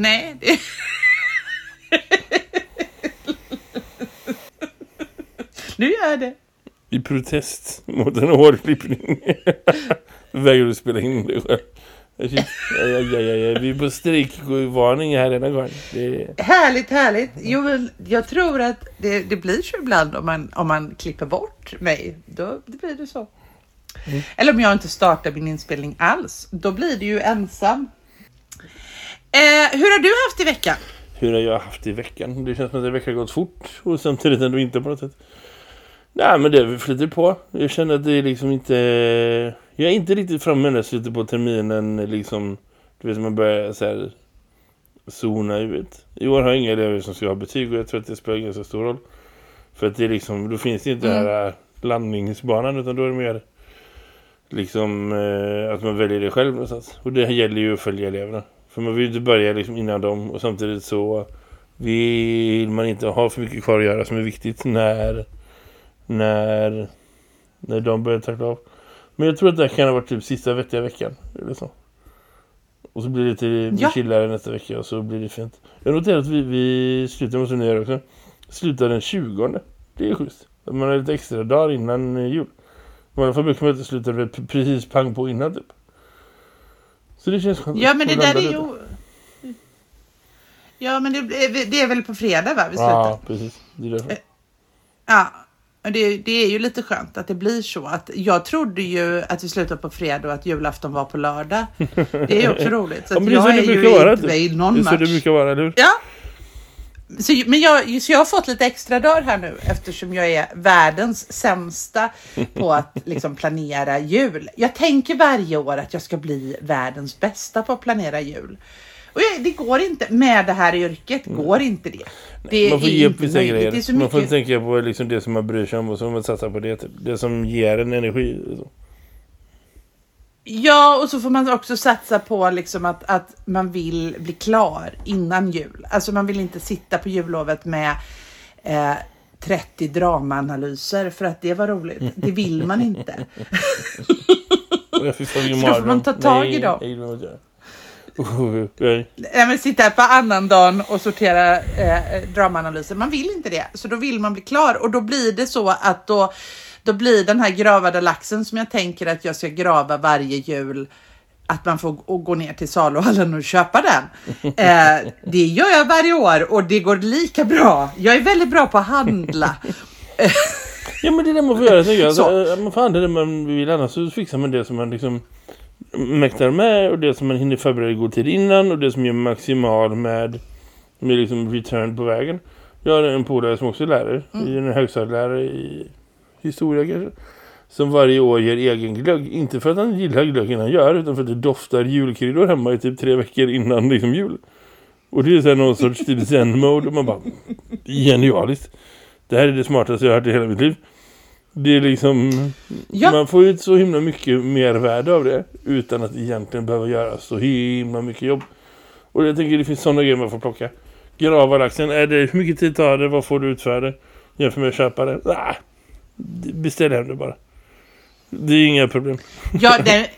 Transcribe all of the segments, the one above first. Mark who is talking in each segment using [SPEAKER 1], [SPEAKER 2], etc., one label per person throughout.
[SPEAKER 1] Nej, det... nu gör jag det.
[SPEAKER 2] I protest mot en hårklippning. Vägrar du spela in det själv. Aj, aj, aj. Vi är på strejkvarning här denna gång. Det...
[SPEAKER 1] Härligt, härligt. Jo, men jag tror att det, det blir så ibland om man, om man klipper bort mig. Då det blir det så.
[SPEAKER 2] Mm.
[SPEAKER 1] Eller om jag inte startar min inspelning alls. Då blir det ju ensam. Eh, hur har du haft i veckan?
[SPEAKER 2] Hur har jag haft i veckan? Det känns som att det veckan gått fort och samtidigt ändå inte på något sätt. Nej men det flyter på. Jag känner att det är liksom inte... Jag är inte riktigt framme när jag slutar på terminen liksom... Du vet man börjar så här zona ut. I år har jag inga elever som ska ha betyg och jag tror att det spelar ganska stor roll. För att det är liksom, då finns det inte mm. den här landningsbanan utan då är det mer liksom eh, att man väljer det själv någonstans. Och det gäller ju att följa eleverna. För man vill ju inte börja liksom innan dem och samtidigt så vill man inte ha för mycket kvar att göra som är viktigt när när när de börjar tackla av. Men jag tror att det kan ha varit typ sista vettiga veckan eller så. Och så blir det till ja. chillare nästa vecka och så blir det fint. Jag noterar att vi, vi slutar med som också. Slutar den 20. Det är schysst. Man har lite extra dagar innan jul. Man får brukar man inte sluta precis pang på innan typ. Så det känns skönt.
[SPEAKER 1] Ja, men det där är ju... Ja, men det, det, är väl på fredag va? Vi slutar.
[SPEAKER 2] Ja, precis. Det är därför.
[SPEAKER 1] Ja, det, det är ju lite skönt att det blir så. Att jag trodde ju att vi slutade på fredag och att julafton var på lördag. Det är ju också roligt. Så
[SPEAKER 2] ja, men
[SPEAKER 1] jag
[SPEAKER 2] är, är ju vara, inte med
[SPEAKER 1] i någon
[SPEAKER 2] det
[SPEAKER 1] match.
[SPEAKER 2] Det är så det brukar vara, eller hur?
[SPEAKER 1] Ja. Så, men jag, så jag har fått lite extra dagar här nu eftersom jag är världens sämsta på att liksom planera jul. Jag tänker varje år att jag ska bli världens bästa på att planera jul. Och jag, det går inte. Med det här yrket mm. går inte det. det
[SPEAKER 2] man får ge upp vissa grejer. Man mycket... får tänka på liksom det som man bryr sig om och så man satsa på det. Det som ger en energi.
[SPEAKER 1] Ja, och så får man också satsa på liksom att, att man vill bli klar innan jul. Alltså man vill inte sitta på jullovet med eh, 30 dramaanalyser för att det var roligt. Det vill man inte. så får man ta tag i dem. Nej, men sitta på annan dagen och sortera eh, dramaanalyser. Man vill inte det, så då vill man bli klar och då blir det så att då, då blir den här gravade laxen som jag tänker att jag ska grava varje jul att man får gå ner till saluhallen och köpa den. Eh, det gör jag varje år och det går lika bra. Jag är väldigt bra på att handla.
[SPEAKER 2] ja men det är det man får göra. Jag. Alltså, man får handla det man vill annars så fixar man det som man liksom mäktar med och det som man hinner förbereda i god tid innan och det som gör maximal med, med liksom return på vägen. Jag har en polare som också är lärare, mm. en högstadielärare i historia kanske, som varje år gör egen glögg. Inte för att han gillar glöggen han gör utan för att det doftar julkryddor hemma i typ tre veckor innan liksom jul. Och det är så någon sorts typ zen-mode och man bara, genialiskt. Det här är det smartaste jag har hört i hela mitt liv. Det är liksom ja. man får ju så himla mycket mer värde av det utan att egentligen behöva göra så himla mycket jobb. Och jag tänker det finns sådana grejer man får plocka. Grava laxen, är det, hur mycket tid tar det? Vad får du utföra det? Jämför med att köpa det. Ah, beställ hem det bara. Det är inga problem.
[SPEAKER 1] Ja, det,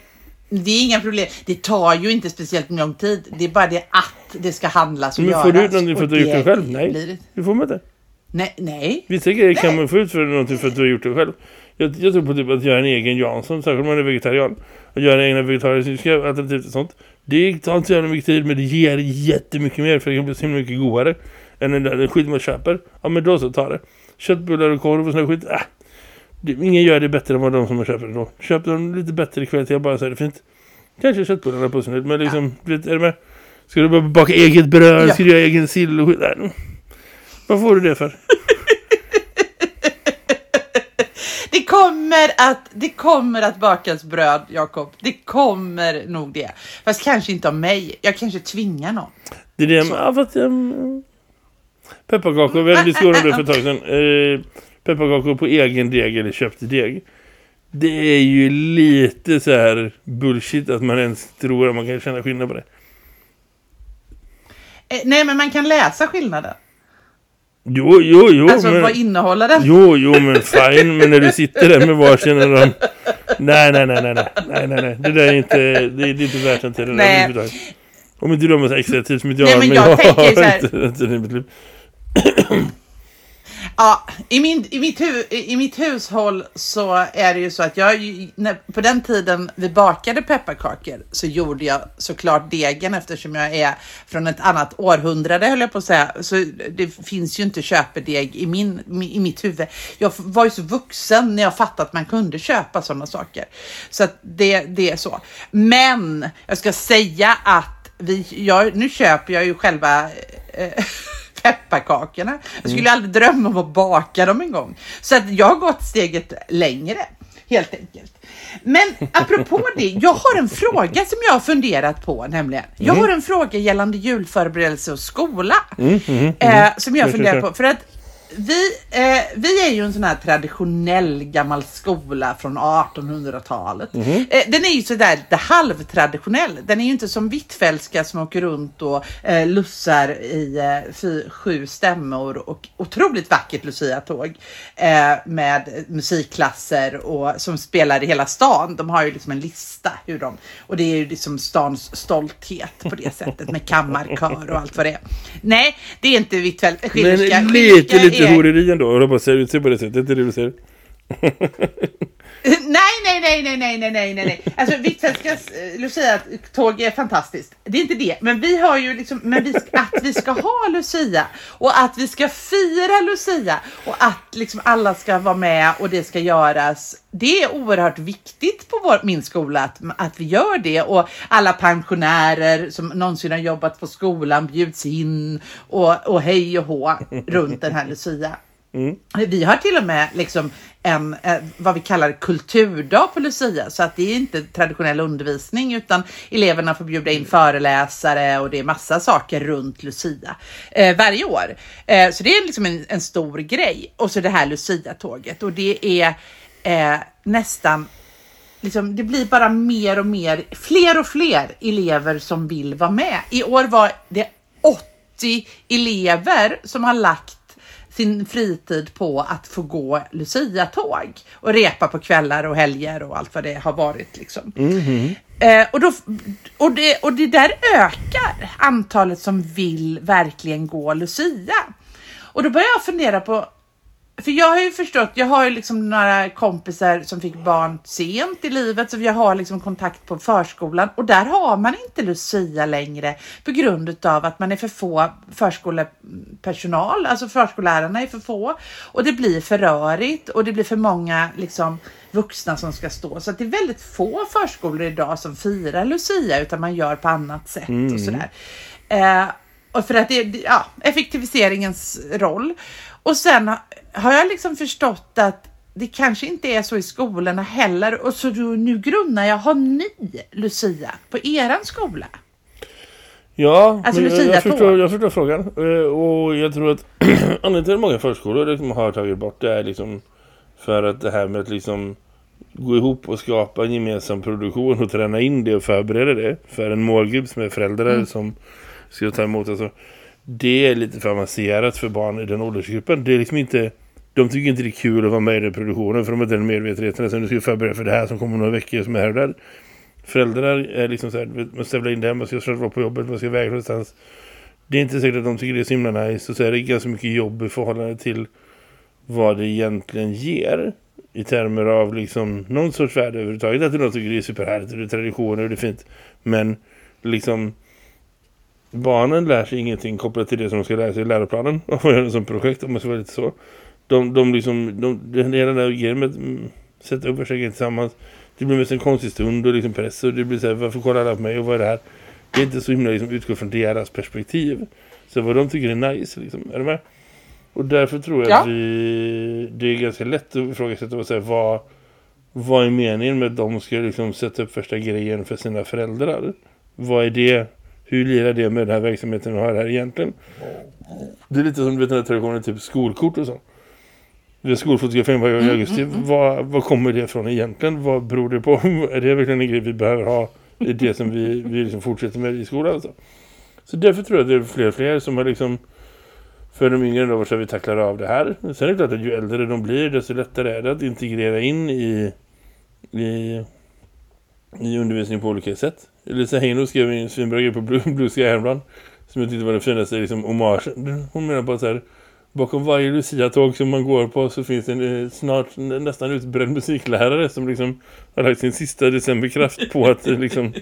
[SPEAKER 1] det är inga problem. Det tar ju inte speciellt lång tid. Det är bara det att det ska handlas och
[SPEAKER 2] Men
[SPEAKER 1] göras.
[SPEAKER 2] får du ut någonting för att du har gjort det själv? Nej, det får man inte.
[SPEAKER 1] Nej, nej.
[SPEAKER 2] Vissa grejer kan man få ut för någonting för att du har gjort det själv. Jag, jag tror på typ att göra en egen Jansson, särskilt om man är vegetarian. Att göra egna vegetariska alternativ och sånt. Det tar inte så jävla mycket tid men det ger jättemycket mer för det kan bli så himla mycket godare än den där skit man köper. Ja men då så tar det. Köttbullar och korv och sån skit. Äh, ingen gör det bättre än vad de som köper det då. Köp dem lite bättre kvalitet bara så är det fint. Kanske köttbullarna på sin men liksom, ja. vet, är det med? Ska du bara baka eget bröd? Ja. Ska du göra egen sill och skit? Vad får du det för?
[SPEAKER 1] kommer att, det kommer att bakas bröd, Jakob. Det kommer nog det. Fast kanske inte av mig. Jag kanske tvingar någon.
[SPEAKER 2] Det är det, ja, fast, um, pepparkakor, vi hade diskussion om det för ett tag sedan. Eh, pepparkakor på egen deg eller köpt deg. Det är ju lite så här bullshit att man ens tror att man kan känna skillnad på det.
[SPEAKER 1] Eh, nej, men man kan läsa skillnaden.
[SPEAKER 2] Jo, jo, jo.
[SPEAKER 1] Alltså,
[SPEAKER 2] men,
[SPEAKER 1] vad innehåller den?
[SPEAKER 2] Jo, jo, men fine. men när du sitter där med varsin och de... Nej, nej, nej, nej, nej, nej, nej, nej. Det där är inte, det är, det är inte värt den tiden.
[SPEAKER 1] Nej.
[SPEAKER 2] Om inte du har massa extra tid som inte jag
[SPEAKER 1] Nej,
[SPEAKER 2] har,
[SPEAKER 1] men
[SPEAKER 2] men
[SPEAKER 1] jag
[SPEAKER 2] jag
[SPEAKER 1] tänker så här-
[SPEAKER 2] inte den tiden i mitt liv.
[SPEAKER 1] Ja, i, min, i, mitt hu, i mitt hushåll så är det ju så att jag, när, på den tiden vi bakade pepparkakor så gjorde jag såklart degen eftersom jag är från ett annat århundrade höll jag på att säga. Så det finns ju inte köpedeg i, min, i mitt huvud. Jag var ju så vuxen när jag fattade att man kunde köpa sådana saker. Så att det, det är så. Men jag ska säga att vi, jag, nu köper jag ju själva eh, pepparkakorna. Jag skulle aldrig drömma om att baka dem en gång. Så att jag har gått steget längre, helt enkelt. Men apropå det, jag har en fråga som jag har funderat på nämligen. Jag har en fråga gällande julförberedelse och skola. eh, som jag funderar på. För att vi, eh, vi är ju en sån här traditionell gammal skola från 1800-talet. Eh, den är ju sådär lite halvtraditionell. Den är ju inte som Hvitfeldtska som åker runt och eh, lussar i eh, fy, sju stämmor och otroligt vackert Lucia-tåg eh, med musikklasser och som spelar i hela stan. De har ju liksom en lista hur de, och det är ju liksom stans stolthet på det sättet med kammarkör och allt vad det är. Nej, det är inte Hvitfeldt.
[SPEAKER 2] Men lite, lite horeri ändå. Och de bara, ser du på det sättet? Det är det du ser.
[SPEAKER 1] Nej, nej, nej, nej, nej, nej, nej, nej, nej. Alltså Hvitfeldtskas eh, Lucia-tåg är fantastiskt. Det är inte det. Men vi har ju liksom, men vi, ska- att vi ska ha Lucia och att vi ska fira Lucia och att liksom alla ska vara med och det ska göras. Det är oerhört viktigt på vår, min skola att, att vi gör det och alla pensionärer som någonsin har jobbat på skolan bjuds in och, och hej och hå runt den här Lucia. Mm. Vi har till och med liksom en, eh, vad vi kallar kulturdag på Lucia, så att det är inte traditionell undervisning utan eleverna får bjuda in föreläsare och det är massa saker runt Lucia eh, varje år. Eh, så det är liksom en, en stor grej. Och så det här Lucia-tåget och det är eh, nästan liksom, det blir bara mer och mer, fler och fler elever som vill vara med. I år var det 80 elever som har lagt sin fritid på att få gå Lucia-tåg och repa på kvällar och helger och allt vad det har varit. Liksom. Eh, och, då, och, det, och det där ökar antalet som vill verkligen gå Lucia. Och då börjar jag fundera på för jag har ju förstått, jag har ju liksom några kompisar som fick barn sent i livet så jag har liksom kontakt på förskolan. Och där har man inte Lucia längre på grund utav att man är för få förskolepersonal, alltså förskollärarna är för få. Och det blir för rörigt och det blir för många liksom vuxna som ska stå. Så det är väldigt få förskolor idag som firar Lucia utan man gör på annat sätt och sådär. Eh, och för att det är ja, effektiviseringens roll. Och sen ha- har jag liksom förstått att det kanske inte är så i skolorna heller. Och så nu grunnar jag, har ni Lucia på eran skola?
[SPEAKER 2] Ja,
[SPEAKER 1] Alltså,
[SPEAKER 2] men jag, förstår, jag förstår frågan. Eh, Och jag tror att anledningen till många förskolor liksom har tagit bort det är liksom för att det här med att liksom gå ihop och skapa en gemensam produktion och träna in det och förbereda det för en målgrupp som är föräldrar
[SPEAKER 1] Mm.
[SPEAKER 2] som ska ta emot. Alltså, det är lite för avancerat för barn i den åldersgruppen. Det är liksom inte... De tycker inte det är kul att vara med i den produktionen för de har inte den medvetenheten. Så nu ska vi förbereda för det här som kommer om några veckor som är här och där. Föräldrar är liksom så här, man stävlar in det här, man ska själv vara på jobbet, man ska iväg någonstans. Det är inte säkert att de tycker det är så himla nice och så är det ganska mycket jobb i förhållande till vad det egentligen ger i termer av liksom någon sorts värde överhuvudtaget. Att de tycker det är superhärligt och det är traditioner och det är fint. Men liksom barnen lär sig ingenting kopplat till det som de ska lära sig i läroplanen och vad göra det som projekt om man ska vara lite så. De, de liksom, de, den där grejen med att mm, sätta upp och försöka tillsammans. Det blir mest en konstig stund och liksom press och det blir så här, varför kollar alla på mig och vad är det här? Det är inte så himla liksom utgå från deras perspektiv. Så vad de tycker är nice liksom, är du med? Och därför tror jag
[SPEAKER 1] Ja.
[SPEAKER 2] att vi, det är ganska lätt att ifrågasätta och säga vad, vad är meningen med att de ska liksom sätta upp första grejen för sina föräldrar? Vad är det? Hur lirar det med den här verksamheten vi har här egentligen? Det är lite som du vet den här traditionen, typ skolkort och så. Har skolfotografering varje år i augusti. Vad, vad kommer det från egentligen? Vad beror det på? är det verkligen en grej vi behöver ha i det som vi, vi liksom fortsätter med i skolan? Alltså? Så därför tror jag att det är fler och fler som har liksom för de yngre då så vi tacklar av det här. Sen är det klart att ju äldre de blir desto lättare är det att integrera in i, i, i undervisning på olika sätt. Lisa Heino skrev en svinbra grej på Blue, Blue Sky häromdagen som jag tyckte var den finaste liksom, hommage. Hon menar på att så här, bakom varje Lucia-tåg som man går på så finns en eh, snart nästan utbränd musiklärare som liksom har lagt sin sista decemberkraft på att eh, liksom,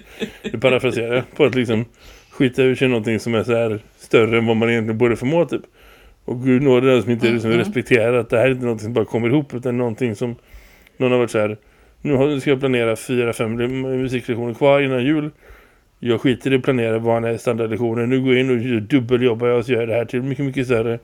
[SPEAKER 2] jag, på att liksom skita ur sig någonting som är så här större än vad man egentligen borde förmå typ. Och Gud nåde den som inte liksom
[SPEAKER 1] Mm.
[SPEAKER 2] respekterar att det här är inte någonting som bara kommer ihop utan någonting som någon har varit så här nu ska jag planera fyra, fem musiklektioner kvar innan jul. Jag skiter i att planera vanliga standardlektioner. Nu går jag in och dubbeljobbar jag och så gör det här till mycket, mycket större.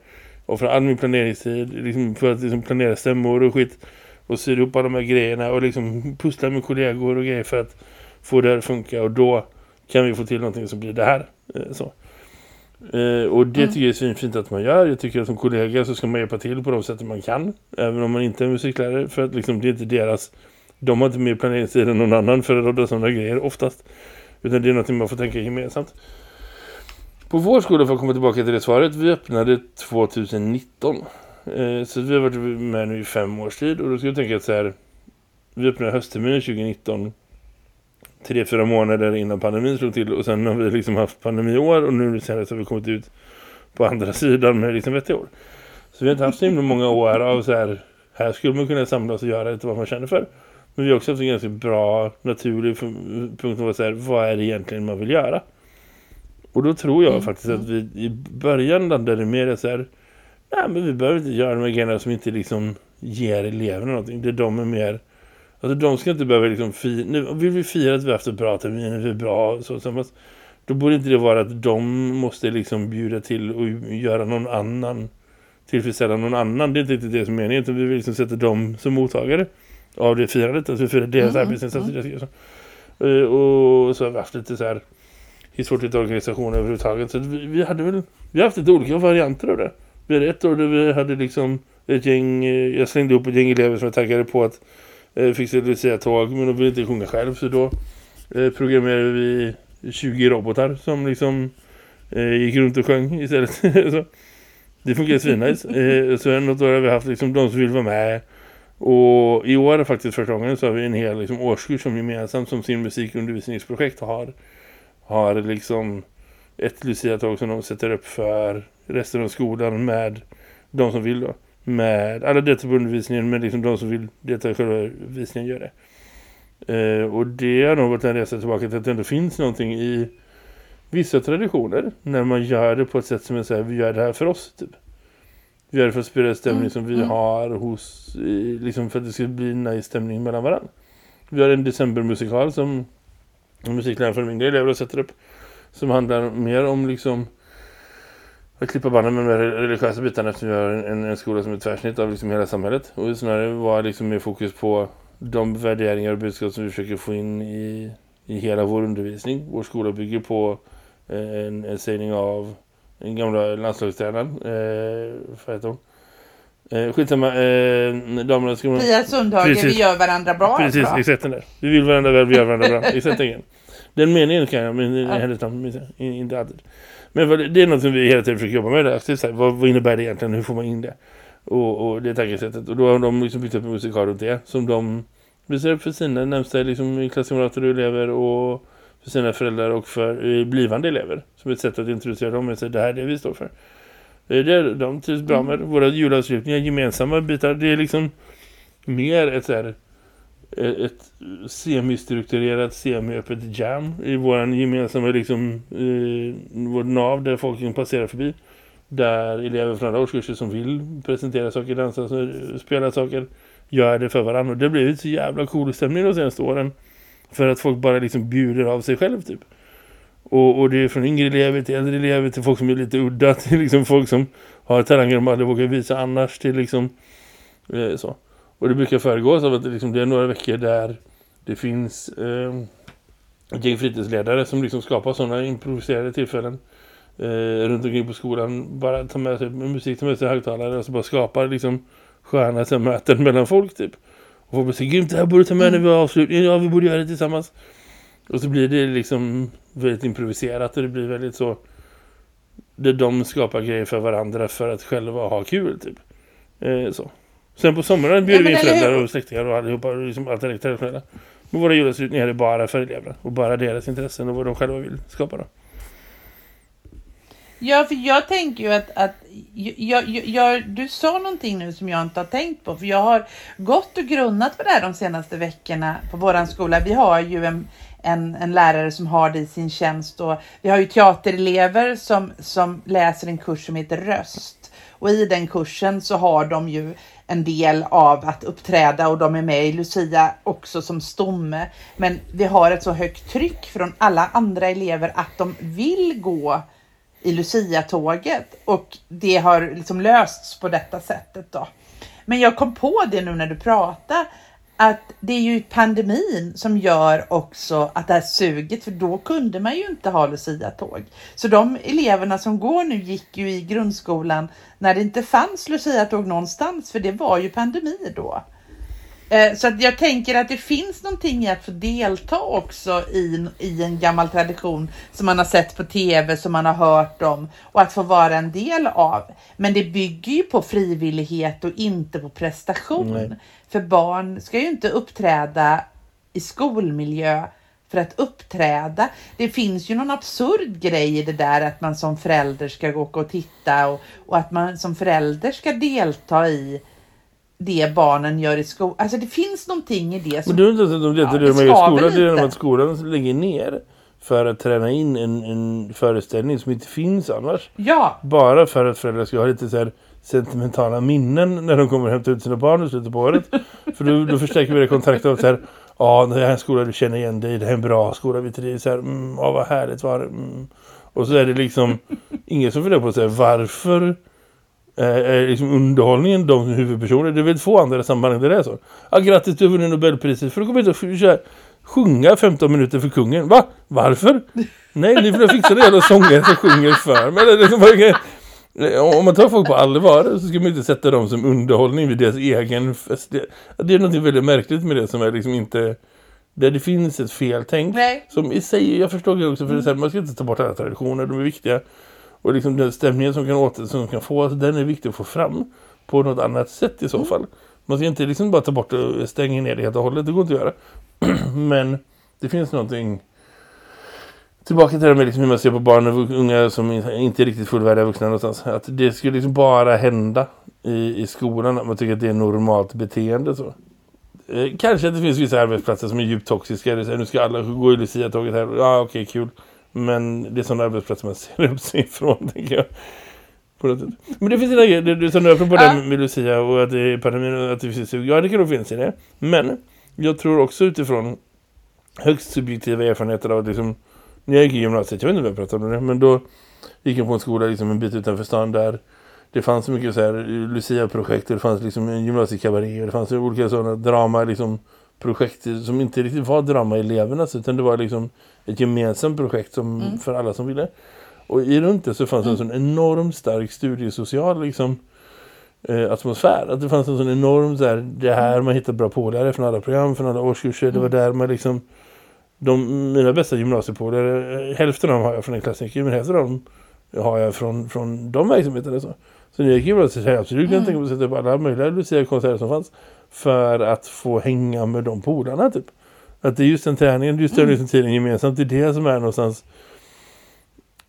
[SPEAKER 2] Och för all min planeringstid liksom för att liksom planera stämmor och skit och syr ihop alla de här grejerna och liksom pussla med kollegor och grejer för att få det här att funka och då kan vi få till någonting som blir det här. Eh, Så. Eh, och det
[SPEAKER 1] Mm.
[SPEAKER 2] tycker jag är svinfint att man gör. Jag tycker att som kollega så ska man hjälpa till på de sätt man kan. Även om man inte är musiklärare. För att liksom, det är inte deras... De har inte mer planeringstid än någon annan för att råda sådana grejer oftast. Utan det är något man får tänka gemensamt. På vår skola, för att komma tillbaka till det svaret, vi öppnade 2019. Eh, så vi har varit med nu i fem års tid. Och då ska jag tänka att så här, vi öppnade höstterminen 2019 tre, fyra månader innan pandemin slog till och sen har vi liksom haft pandemiår och nu senast har vi kommit ut på andra sidan med liksom vettiga år. Så vi har inte haft så himla många år av så här, här skulle man kunna samlas och göra lite vad man känner för. Men vi har också haft en ganska bra naturlig punkt att vara så här, vad är det egentligen man vill göra? Och då tror jag
[SPEAKER 1] Mm,
[SPEAKER 2] faktiskt att vi i början landade mer så här, nej men vi behöver inte göra de här grejerna som inte liksom ger eleverna någonting. Det är de är mer Alltså de ska inte behöva liksom fira, nu vill vi fira att vi har haft ett bra termin, vi är bra så, så fast då borde inte det vara att de måste liksom bjuda till och göra någon annan tillfredsställa någon annan, det är inte riktigt det som är meningen utan vi vill liksom sätta dem som mottagare av det firandet, vi firar deras
[SPEAKER 1] Mm,
[SPEAKER 2] arbetsinsatser deras grejer, så. Eh, och så har vi haft lite så här historiskt organisation överhuvudtaget så vi, vi hade väl, vi har haft lite olika varianter av det vi hade ett år där vi hade liksom ett gäng, eh, jag slängde ihop ett gäng elever som jag taggade på att eh, fixa Lucia tåg men de ville inte sjunga själv så då eh, programmerade vi 20 robotar som liksom eh, gick runt och sjöng istället. så, det funkar svinnice. Eh, så något år har vi haft liksom de som vill vara med och i år är faktiskt första gången så har vi en hel liksom, årskurs som gemensamt som sin musikundervisningsprojekt har har liksom ett Lucia-tag som de sätter upp för resten av skolan med de som vill då med alla deltar på undervisningen men liksom de som vill delta i själva visningen gör det. Eh, och det har nog varit en resa tillbaka till att det ändå finns någonting i vissa traditioner när man gör det på ett sätt som är så här, vi gör det här för oss typ. Vi gör det för att sprida stämning
[SPEAKER 1] Mm,
[SPEAKER 2] som vi
[SPEAKER 1] mm.
[SPEAKER 2] har hos, liksom för att det ska bli en nice stämning mellan varandra. Vi har en decembermusikal som musikläraren för min elever sätter upp som handlar mer om liksom att klippa banden med de religiösa bitarna eftersom vi har en, en skola som är ett tvärsnitt av liksom hela samhället. Och snarare var liksom mer fokus på de värderingar och budskap som vi försöker få in i, i hela vår undervisning. Vår skola bygger på eh, en, en sägning av en gamla landslagstränaren. Eh, vad heter hon? Eh, skitsamma, eh, damerna ska man...
[SPEAKER 1] Pia Sundhagen,
[SPEAKER 2] Precis.
[SPEAKER 1] vi gör varandra bra.
[SPEAKER 2] Precis,
[SPEAKER 1] bra.
[SPEAKER 2] exakt den där. Vi vill varandra väl, vi gör varandra bra. Exakt den. Den meningen kan jag, men
[SPEAKER 1] Ja.
[SPEAKER 2] hennes namn minns jag in- inte alltid. Men det är något som vi hela tiden försöker jobba med. Aktivt, så vad, vad innebär det egentligen? Hur får man in det? Och, och det tankesättet. Och då har de liksom byggt upp en musikal runt det. Som de visar upp för sina närmsta liksom, klasskamrater och elever. Och för sina föräldrar och för eh, blivande elever. Som ett sätt att introducera dem och säga det här är det vi står för. Det är det de trivs bra med. Våra julavslutningar, gemensamma bitar. Det är liksom mer ett så här ett semistrukturerat, semiöppet jam i våran gemensamma liksom, eh, vår nav där folk kan passera förbi. Där elever från andra årskurser som vill presentera saker, dansa, spela saker, gör det för varandra. Och det har blivit så jävla cool stämning de senaste åren. För att folk bara liksom bjuder av sig själv typ. Och, och det är från yngre elever till äldre elever till folk som är lite udda till liksom folk som har talanger de aldrig vågar visa annars till liksom eh, så. Och det brukar föregås av att det, liksom, det är några veckor där det finns eh, ett gäng fritidsledare som liksom skapar sådana improviserade tillfällen eh, runt omkring på skolan. Bara tar med sig musik, tar med sig högtalare och så bara skapar liksom sköna möten mellan folk typ. Och folk bara säger, grymt det här borde ta med när vi har avslutning. Ja, vi borde göra det tillsammans. Och så blir det liksom väldigt improviserat och det blir väldigt så där de skapar grejer för varandra för att själva ha kul typ. Eh, så. Sen på sommaren ja, vi in föräldrar och släktingar och allihopa liksom allt det traditionella. Men våra julavslutningar är bara för eleverna och bara deras intressen och vad de själva vill skapa då.
[SPEAKER 1] Ja, för jag tänker ju att, att jag, jag, jag, du sa någonting nu som jag inte har tänkt på. För jag har gått och grunnat på det här de senaste veckorna på våran skola. Vi har ju en, en, en lärare som har det i sin tjänst och vi har ju teaterelever som, som läser en kurs som heter Röst. Och i den kursen så har de ju en del av att uppträda och de är med i Lucia också som stomme. Men vi har ett så högt tryck från alla andra elever att de vill gå i Lucia-tåget och det har liksom lösts på detta sättet då. Men jag kom på det nu när du pratade att det är ju pandemin som gör också att det här suget, för då kunde man ju inte ha Lucia-tåg. Så de eleverna som går nu gick ju i grundskolan när det inte fanns Lucia-tåg någonstans, för det var ju pandemi då. Eh, så att jag tänker att det finns någonting i att få delta också i, i en gammal tradition som man har sett på tv, som man har hört om och att få vara en del av. Men det bygger ju på frivillighet och inte på prestation. Nej. För barn ska ju inte uppträda i skolmiljö för att uppträda. Det finns ju någon absurd grej i det där att man som förälder ska åka och titta och, och att man som förälder ska delta i det barnen gör i skolan. Alltså det finns någonting i det
[SPEAKER 2] som... Men du vet inte att de vet ja, det de gör i skolan, det är att skolan lägger ner för att träna in en, en föreställning som inte finns annars.
[SPEAKER 1] Ja.
[SPEAKER 2] Bara för att föräldrar ska ha lite så här sentimentala minnen när de kommer och hämtar ut sina barn i slutet på året. för då, då förstärker vi det kontraktet av så här, ja det här är en skola du känner igen dig, det här är en bra skola, vi trivs här, mm, ja vad härligt var det. Mm. Och så är det liksom ingen som funderar på att säga varför är liksom underhållningen de huvudpersoner. Det är väl två andra samband där det är så. Ja, grattis du vunnit Nobelpriset för du kommer inte att köra, sjunga 15 minuter för kungen. Va? Varför? Nej, ni får fixa det jävla sånger som sjunger för mig. Liksom, om man tar folk på allvar så ska man inte sätta dem som underhållning vid deras egen fest. Det är något väldigt märkligt med det som är liksom inte... Där det finns ett feltänk.
[SPEAKER 1] Nej.
[SPEAKER 2] Som i sig, jag förstår det också, för det är här, man ska inte ta bort alla traditioner, de är viktiga. Och liksom den stämningen som kan, åter, som kan få, den är viktig att få fram på något annat sätt i så mm. fall. Man ska inte liksom bara ta bort och stänga ner det helt och hållet, det går inte att göra. Men det finns någonting tillbaka till det med liksom hur man ser på barn och unga som inte är riktigt fullvärdiga vuxna någonstans. Att det skulle liksom bara hända i, i skolan att man tycker att det är normalt beteende så. Eh, kanske att det finns vissa arbetsplatser som är djupt toxiska. Nu ska alla gå i Lucia-tåget här. Ja, okej, okay, kul. Men det är sådana arbetsplatser man ser upp sig ifrån, tänker jag. Men det finns en grej, det, som du apropå ja. det med Lucia och att det är pandemin att det finns Ja, det kan nog finnas i det. Men jag tror också utifrån högst subjektiva erfarenheter av liksom, när jag gick i gymnasiet, jag vet inte vad jag pratade om det, men då gick jag på en skola liksom en bit utanför stan där det fanns så mycket så här Lucia-projekt, det fanns liksom en gymnasiekabaré, det fanns olika sådana drama liksom projekt som inte riktigt var drama-elevernas utan det var liksom ett gemensamt projekt som, mm. för alla som ville. Och i runt det så fanns mm. en sån enormt stark studiesocial liksom, eh, atmosfär. Att det fanns en sån enorm där, det här man hittar bra polare från alla program, från alla årskurser. Mm. Det var mm. där man liksom, de, mina bästa gymnasiepolare, hälften av dem har jag från en klassiker, men hälften av dem har jag från, från de verksamheterna. Så. Så när jag gick gymnasiet så jag absolut mm. tänka på att sätta upp alla möjliga Lucia-konserter som fanns för att få hänga med de polarna typ. Att det är just den träningen, just den mm. tiden gemensamt, det är det som är någonstans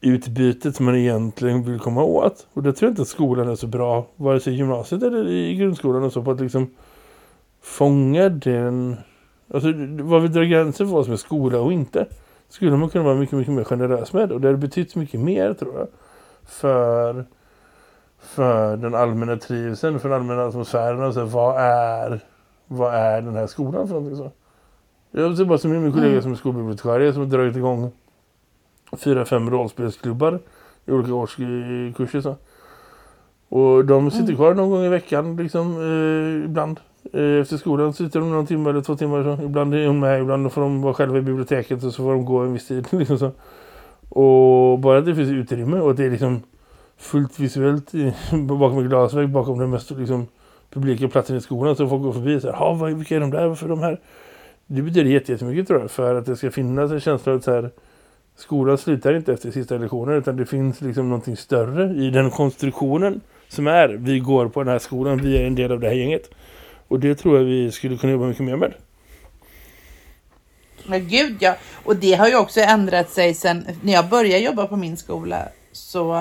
[SPEAKER 2] utbytet som man egentligen vill komma åt. Och det tror jag inte att skolan är så bra, vare sig i gymnasiet eller i grundskolan och så, på att liksom fånga den... Alltså vad vi drar gränser för vad som är skola och inte. Skulle man kunna vara mycket, mycket mer generös med. Och det har betytt mycket mer, tror jag. För, för den allmänna trivseln, för den allmänna atmosfären. Alltså, vad är, vad är den här skolan för någonting så? Jag ser bara som min kollega mm. som är skolbibliotekarie som har dragit igång fyra, fem rollspelsklubbar i olika årskurser så. Och de sitter kvar någon gång i veckan liksom eh, ibland. Eh, efter skolan sitter de någon timme eller två timmar så. Ibland är hon med, ibland får de vara själva i biblioteket och så får de gå en viss tid liksom så. Och bara att det finns utrymme och att det är liksom fullt visuellt i, bakom en glasvägg, bakom den mest liksom, publika platsen i skolan så folk går förbi och säger, vilka är de där, varför är de här? Det betyder jättemycket tror jag för att det ska finnas en känsla att så här, skolan slutar inte efter sista lektionen utan det finns liksom någonting större i den konstruktionen som är, vi går på den här skolan, vi är en del av det här gänget. Och det tror jag vi skulle kunna jobba mycket mer med.
[SPEAKER 1] Men gud ja, och det har ju också ändrat sig sen när jag började jobba på min skola så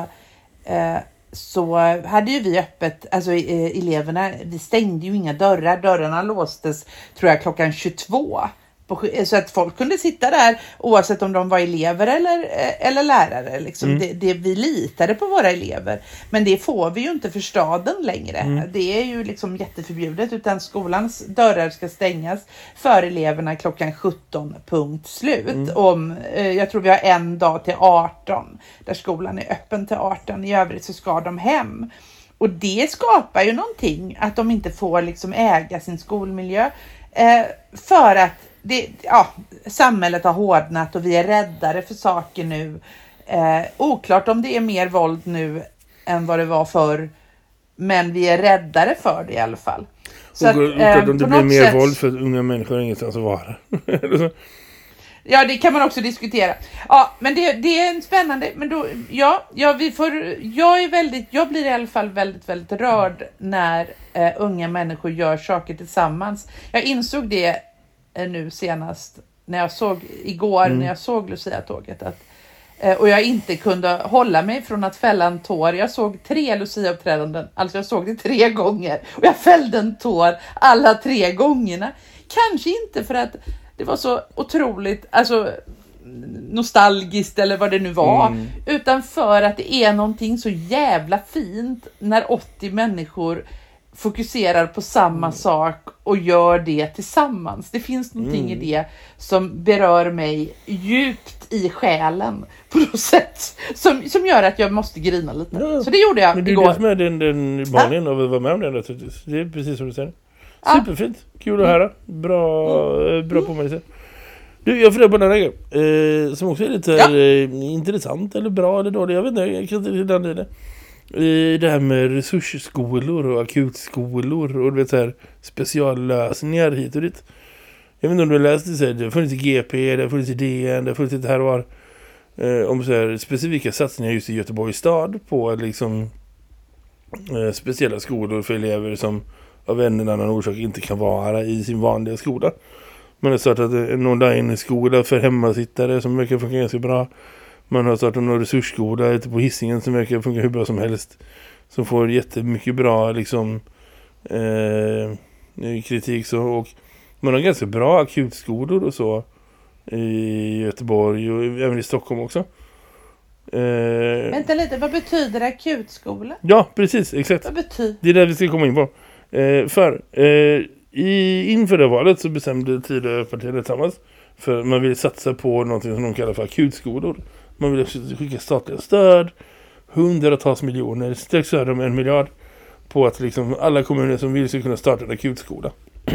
[SPEAKER 1] eh, så hade ju vi öppet, alltså eh, eleverna, vi stängde ju inga dörrar, dörrarna låstes tror jag klockan 22 på, så att folk kunde sitta där oavsett om de var elever eller, eh, eller lärare. Liksom. Mm. Det, det, vi litade på våra elever. Men det får vi ju inte för staden längre. Mm. Det är ju liksom jätteförbjudet utan skolans dörrar ska stängas för eleverna klockan 17, punkt slut. Mm. Om, eh, jag tror vi har en dag till 18 där skolan är öppen till 18. I övrigt så ska de hem. Och det skapar ju någonting att de inte får liksom äga sin skolmiljö. Eh, för att det, ja, samhället har hårdnat och vi är räddare för saker nu. Eh, oklart om det är mer våld nu än vad det var förr. Men vi är räddare för det i alla fall.
[SPEAKER 2] Så och, att, eh, om det blir mer sätt... våld för unga människor har ingenstans att vara.
[SPEAKER 1] ja, det kan man också diskutera. Ja, men det, det är en spännande. Men då, ja, ja, vi får, jag är väldigt, jag blir i alla fall väldigt, väldigt rörd när eh, unga människor gör saker tillsammans. Jag insåg det nu senast när jag såg igår mm. när jag såg Lucia-tåget att eh, och jag inte kunde hålla mig från att fälla en tår. Jag såg tre Lucia-uppträdanden, alltså jag såg det tre gånger och jag fällde en tår alla tre gångerna. Kanske inte för att det var så otroligt, alltså nostalgiskt eller vad det nu var, mm. utan för att det är någonting så jävla fint när 80 människor fokuserar på samma mm. sak och gör det tillsammans. Det finns någonting mm. i det som berör mig djupt i själen på något sätt som, som gör att jag måste grina lite. Ja. Så det gjorde jag
[SPEAKER 2] Men det
[SPEAKER 1] igår.
[SPEAKER 2] är det som är den, den banan av att vara med om det naturligtvis. Det är precis som du säger. Superfint. Kul att höra. Bra, mm. Bra påminnelse. Du, jag funderar på den här grejen. Eh, som också är lite ja. eh, intressant eller bra eller dålig. Jag vet inte, jag kan inte i det i det här med resursskolor och akutskolor och du vet så här, speciallösningar hit och dit. Jag vet inte om du har läst det, så här, det har funnits i GP, det har funnits i DN, det har funnits det här och var. Eh, om så här, specifika satsningar just i Göteborgs stad på liksom eh, speciella skolor för elever som av en eller annan orsak inte kan vara i sin vanliga skola. Man har startat en online-skola för hemmasittare som verkar funka ganska bra. Man har startat någon resursskola ute på hissingen som verkar funka hur bra som helst. Som får jättemycket bra liksom eh, kritik så och man har ganska bra akutskolor och så i Göteborg och även i Stockholm också.
[SPEAKER 1] Eh, Vänta lite, vad betyder akutskola?
[SPEAKER 2] Ja, precis, exakt.
[SPEAKER 1] Vad betyder?
[SPEAKER 2] Det är det vi ska komma in på. Eh, för eh, i, inför det valet så bestämde Tidöpartiet tillsammans för man vill satsa på något som de kallar för akutskolor. Man vill skicka statliga stöd. Hundratals miljoner, strax över om en miljard. På att liksom alla kommuner som vill ska kunna starta en akutskola.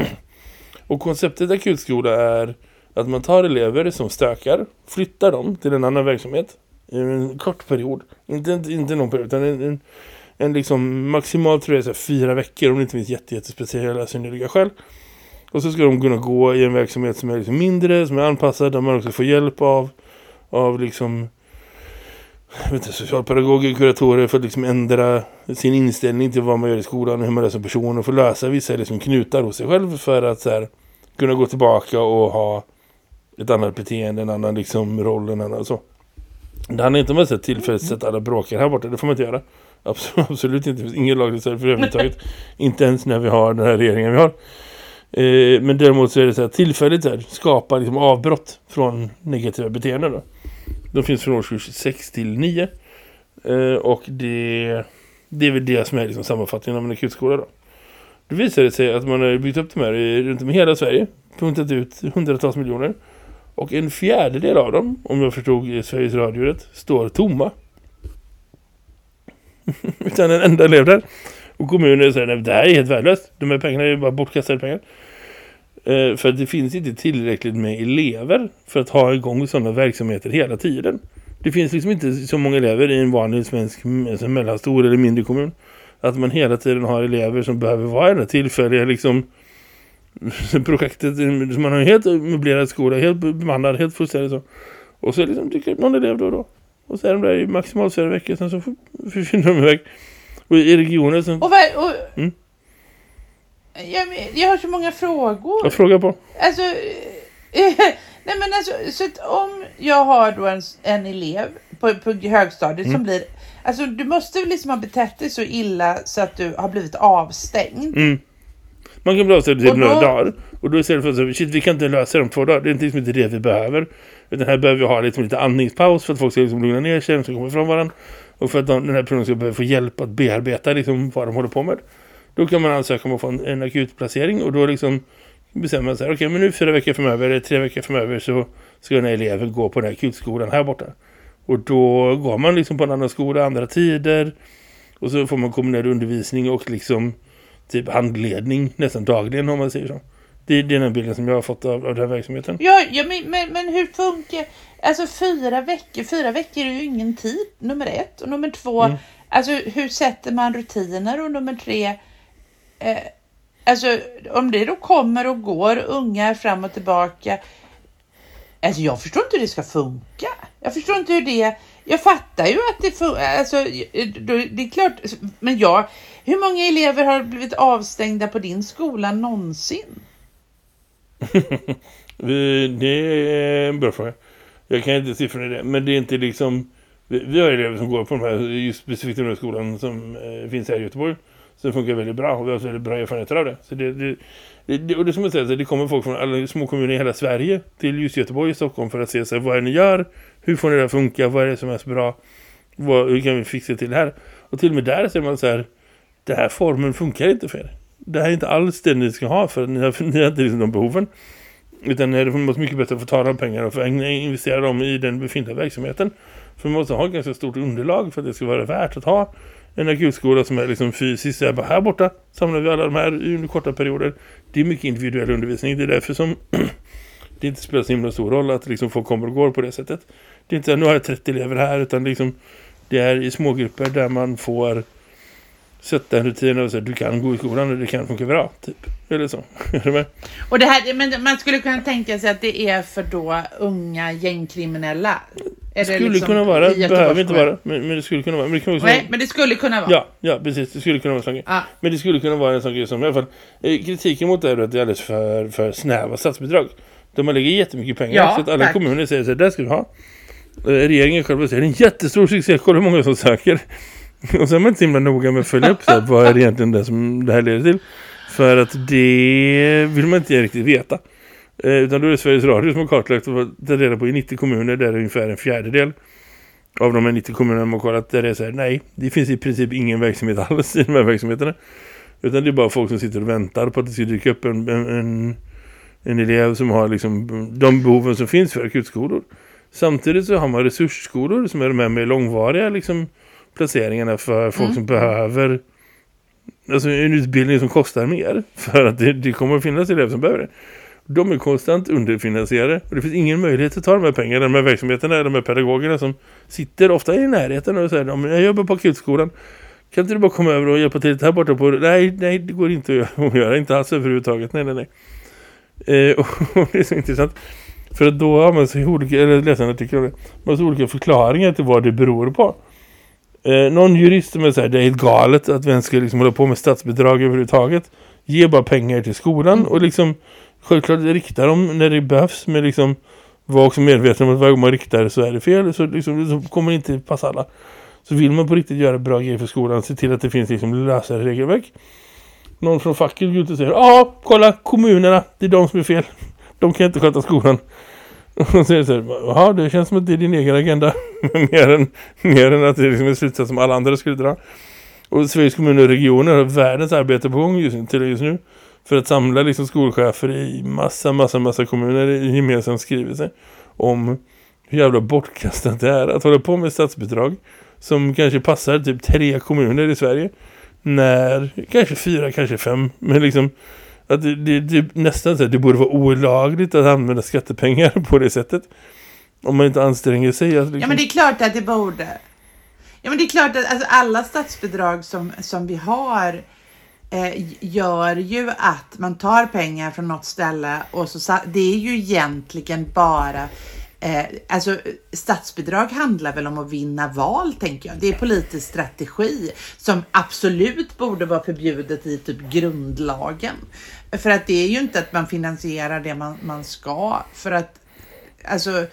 [SPEAKER 2] Och konceptet akutskola är att man tar elever som stökar, flyttar dem till en annan verksamhet i en kort period. Inte, inte, någon period, utan en, en, en liksom maximalt tror jag så fyra veckor om det inte finns jätte, jättespeciella synnerliga skäl. Och så ska de kunna gå i en verksamhet som är liksom mindre, som är anpassad, där man också får hjälp av av liksom vet inte, socialpedagoger, kuratorer för att liksom ändra sin inställning till vad man gör i skolan och hur man är som person och få lösa vissa liksom knutar hos sig själv för att så här, kunna gå tillbaka och ha ett annat beteende, en annan liksom roll, en annan så. Det handlar inte om att tillfälligt alla bråkar här borta, det får man inte göra. Absolut, absolut inte, det finns ingen lagligt för överhuvudtaget. inte ens när vi har den här regeringen vi har. Eh, men däremot så är det så här tillfälligt här, skapa liksom avbrott från negativa beteenden då. De finns från årskurs 6 till 9. Eh, och det, det är väl det som är liksom sammanfattningen av en akutskola då. Då visar det sig att man har byggt upp de här runt om i hela Sverige. Punktat ut hundratals miljoner. Och en fjärdedel av dem, om jag förstod Sveriges Radio rätt, står tomma. Utan en enda elev där. Och kommunen säger att det här är helt värdelöst. De här pengarna är bara bortkastade pengar. Eh, för att det finns inte tillräckligt med elever för att ha igång sådana verksamheter hela tiden. Det finns liksom inte så många elever i en vanlig svensk alltså mellanstor eller mindre kommun. Att man hela tiden har elever som behöver vara i det tillfälliga liksom projektet. Man har en helt möblerad skola, helt bemannad, helt fullständigt så. Och så liksom dyker någon elev då och då. Och så är de där i maximalt fyra veckor, sen så försvinner de iväg. Och i regionen som...
[SPEAKER 1] Och, och mm. Jag, jag har så många frågor.
[SPEAKER 2] Jag frågar på.
[SPEAKER 1] Alltså... nej men alltså, så att om jag har då en, en elev på, på högstadiet mm. som blir... Alltså du måste väl liksom ha betett dig så illa så att du har blivit avstängd.
[SPEAKER 2] Mm. Man kan bli avstängd till några dagar. Och då är det för att shit, vi kan inte lösa det om två dagar. Det är inte liksom det vi behöver. Utan här behöver vi ha liksom lite andningspaus för att folk ska liksom lugna ner sig. Ska komma ifrån varandra. Och för att de, den här personen ska behöva få hjälp att bearbeta liksom, vad de håller på med. Då kan man ansöka om att få en, en akutplacering. Och då liksom bestämmer man sig. Okej, okay, men nu fyra veckor framöver eller tre veckor framöver så ska den här eleven gå på den här akutskolan här borta. Och då går man liksom på en annan skola, andra tider. Och så får man kombinerad undervisning och liksom typ handledning nästan dagligen om man säger så. Det är den bilden som jag har fått av, av den här verksamheten.
[SPEAKER 1] Ja, ja men, men, men hur funkar... Alltså fyra veckor, fyra veckor är ju ingen tid, nummer ett. Och nummer två, mm. alltså hur sätter man rutiner? Och nummer tre, eh, alltså om det då kommer och går ungar fram och tillbaka. Alltså jag förstår inte hur det ska funka. Jag förstår inte hur det... Jag fattar ju att det funkar. Alltså, det är klart, men jag... Hur många elever har blivit avstängda på din skola någonsin?
[SPEAKER 2] det är en bra fråga. Jag kan inte siffrorna i det. Men det är inte liksom... Vi, har elever som går på de här, just specifikt den här skolan som eh, finns här i Göteborg. Så det funkar väldigt bra och vi har väldigt bra erfarenheter av det. Så det, det, det, och det som jag säger, det kommer folk från alla små kommuner i hela Sverige till just Göteborg och Stockholm för att se sig vad är det ni gör, hur får ni det att funka, vad är det som är så bra, vad, hur kan vi fixa till det här. Och till och med där ser man så här, Den här formen funkar inte för er. Det här är inte alls det ni ska ha för ni har, ni har inte liksom de behoven. Utan det måste mycket bättre få ta de pengarna och investera dem i den befintliga verksamheten. För man måste ha ett ganska stort underlag för att det ska vara värt att ha en akutskola som är liksom fysiskt är bara här borta samlar vi alla de här under korta perioder. Det är mycket individuell undervisning. Det är därför som det inte spelar så himla stor roll att liksom folk kommer och går på det sättet. Det är inte så att nu har jag 30 elever här utan liksom det är i smågrupper där man får sätta en rutin och säga du kan gå i skolan och det kan funka bra, typ. Eller så.
[SPEAKER 1] och det här, men man skulle kunna tänka sig att det är för då unga gängkriminella.
[SPEAKER 2] Är skulle det liksom kunna vara, det behöver inte vara, men, men, det skulle kunna vara. Men det
[SPEAKER 1] kan också Nej, vara, men det skulle kunna vara.
[SPEAKER 2] Ja, ja, precis. Det skulle kunna vara en sån. Ah. Men det skulle kunna vara en sån grej som i alla fall, eh, kritiken mot det är att det är alldeles för, för snäva statsbidrag. De har lägger jättemycket pengar ja, så att alla tack. kommuner säger så där ska vi ha. Eh, regeringen själv säger det är en jättestor succé, kolla hur många som söker. Och så är man inte himla noga med att följa upp så vad är det egentligen det som det här leder till. För att det vill man inte riktigt veta. Eh, utan då är det Sveriges Radio som har kartlagt och tagit reda på i 90 kommuner där det är ungefär en fjärdedel av de här 90 kommunerna man har kollat där det är så här, nej, det finns i princip ingen verksamhet alls i de här verksamheterna. Utan det är bara folk som sitter och väntar på att det ska dyka upp en, en, en elev som har liksom de behoven som finns för akutskolor. Samtidigt så har man resursskolor som är de här med långvariga liksom, placeringarna för folk mm. som behöver alltså en utbildning som kostar mer. För att det, det kommer att finnas elever som behöver det. De är konstant underfinansierade och det finns ingen möjlighet att ta de här pengarna, de här verksamheterna, de här pedagogerna som sitter ofta i närheten och säger jag jobbar på akutskolan. Kan inte du bara komma över och hjälpa till här borta på Nej, nej, det går inte att göra. Inte alls överhuvudtaget. Nej, nej, nej. Eh, och, och det är så intressant. För att då har man så olika, eller läsa en artikel man har så olika förklaringar till vad det beror på. Eh, någon jurist som är så här, det är helt galet att vi ska liksom hålla på med statsbidrag överhuvudtaget. Ge bara pengar till skolan mm. och liksom självklart rikta dem när det behövs. Men liksom var också medveten om att varje gång man riktar så är det fel. Så, liksom, så kommer det inte passa alla. Så vill man på riktigt göra bra grejer för skolan. Se till att det finns liksom lösare regelverk. Någon från facket går ut och säger Ja, kolla kommunerna. Det är de som är fel. De kan inte sköta skolan. Och så är det så här, Jaha, det känns som att det är din egen agenda. mer, än, mer än att det är liksom en slutsats som alla andra skulle dra. Och Sveriges kommuner och regioner har världens arbete på gång just, till just nu för att samla liksom skolchefer i massa, massa, massa kommuner i gemensam skrivelse om hur jävla bortkastat det är att hålla på med statsbidrag som kanske passar typ tre kommuner i Sverige när, kanske fyra, kanske fem men liksom att det, det, det nästan så att det borde vara olagligt att använda skattepengar på det sättet. Om man inte anstränger sig att liksom...
[SPEAKER 1] Ja men det är klart att det borde. Ja men det är klart att alltså, alla statsbidrag som, som vi har eh, gör ju att man tar pengar från något ställe och så det är ju egentligen bara Eh, alltså statsbidrag handlar väl om att vinna val tänker jag. Det är politisk strategi som absolut borde vara förbjudet i typ grundlagen. För att det är ju inte att man finansierar det man, man ska. För att alltså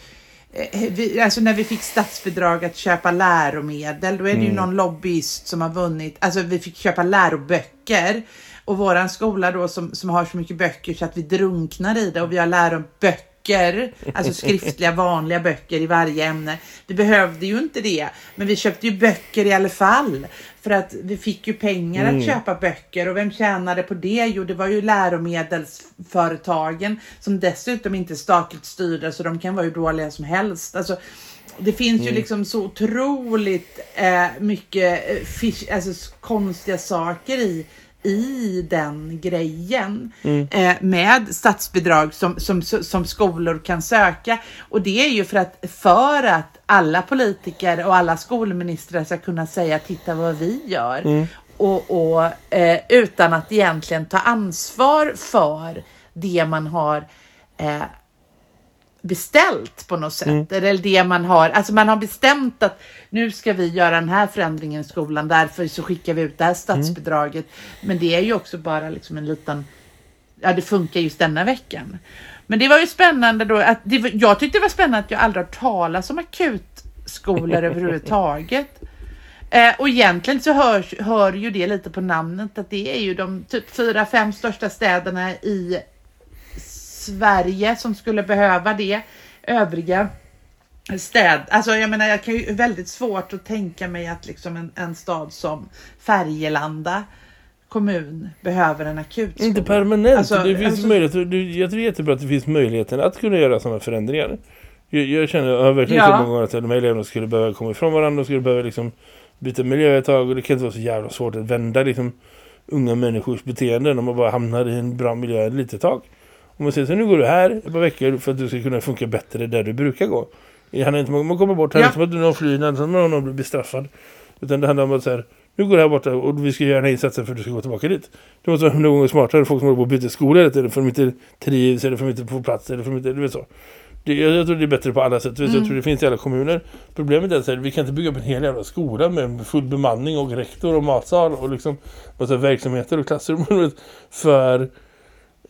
[SPEAKER 1] Eh, vi, alltså när vi fick statsbidrag att köpa läromedel, då är det mm. ju någon lobbyist som har vunnit, alltså vi fick köpa läroböcker och våran skola då som, som har så mycket böcker så att vi drunknar i det och vi har läroböcker böcker, alltså skriftliga vanliga böcker i varje ämne. Vi behövde ju inte det, men vi köpte ju böcker i alla fall. För att vi fick ju pengar mm. att köpa böcker och vem tjänade på det? Jo, det var ju läromedelsföretagen som dessutom inte är statligt styrda så de kan vara hur dåliga som helst. Alltså, det finns mm. ju liksom så otroligt eh, mycket eh, fish, alltså, konstiga saker i i den grejen mm. eh, med statsbidrag som, som, som skolor kan söka. Och det är ju för att, för att alla politiker och alla skolministrar ska kunna säga titta vad vi gör. Mm. Och, och eh, utan att egentligen ta ansvar för det man har eh, beställt på något sätt. Mm. Eller det man har, alltså man har bestämt att nu ska vi göra den här förändringen i skolan, därför så skickar vi ut det här statsbidraget. Mm. Men det är ju också bara liksom en liten, ja det funkar just denna veckan. Men det var ju spännande då, att det, jag tyckte det var spännande att jag aldrig har talat om akutskolor överhuvudtaget. Eh, och egentligen så hör, hör ju det lite på namnet att det är ju de typ fyra, fem största städerna i Sverige som skulle behöva det. Övriga städ, alltså jag menar jag kan ju väldigt svårt att tänka mig att liksom en, en stad som Färgelanda kommun behöver en akutskola.
[SPEAKER 2] Inte permanent. Alltså, det finns alltså, möjlighet, jag tror jättebra att det finns möjligheten att kunna göra sådana förändringar. Jag, jag känner jag har verkligen ja. så många gånger att de här eleverna skulle behöva komma ifrån varandra och skulle behöva liksom byta miljö ett tag och det kan inte vara så jävla svårt att vända liksom unga människors beteenden om man bara hamnar i en bra miljö ett litet tag. Om man säger så nu går du här ett par veckor för att du ska kunna funka bättre där du brukar gå. Det handlar inte om att man kommer bort här ja. som att någon flyr när någon blir bestraffad. Utan det handlar om att så här, nu går du här borta och vi ska göra den här insatsen för att du ska gå tillbaka dit. Det måste vara hundra gånger smartare folk som håller på att byta skola eller för att de inte trivs eller för att de inte får plats eller för att de inte, du vet så. Det, jag, jag tror det är bättre på alla sätt. Mm. Jag tror det finns i alla kommuner. Problemet är att vi kan inte bygga upp en hel jävla skola med full bemanning och rektor och matsal och liksom massa verksamheter och klassrum för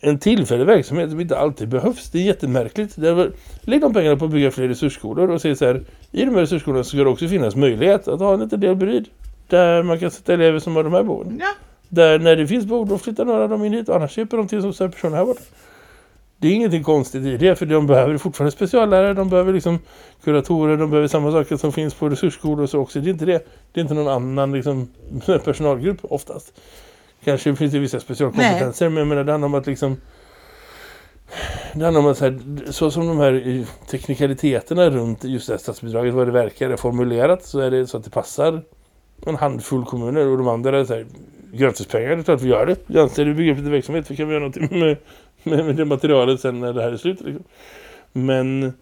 [SPEAKER 2] en tillfällig verksamhet som inte alltid behövs. Det är jättemärkligt. Det är, lägg de pengarna på att bygga fler resursskolor och säga så här, i de här resursskolorna ska det också finnas möjlighet att ha en liten del bryd. Där man kan sätta elever som har de här behoven. Ja. Där när det finns behov, då flyttar några av dem in hit annars köper de till som personer här borta. Det är ingenting konstigt i det för de behöver fortfarande speciallärare, de behöver liksom kuratorer, de behöver samma saker som finns på resursskolor och så också. Det är inte det. Det är inte någon annan liksom, personalgrupp oftast. Kanske finns det vissa specialkompetenser Nej. men jag menar, det handlar om att liksom det handlar om att så, här, så som de här teknikaliteterna runt just det här statsbidraget vad det verkar är formulerat så är det så att det passar en handfull kommuner och de andra är så här gratispengar, det är klart vi gör det. Jag anser det bygger lite verksamhet, vi kan göra något med, med, med det materialet sen när det här är slut. Liksom. Men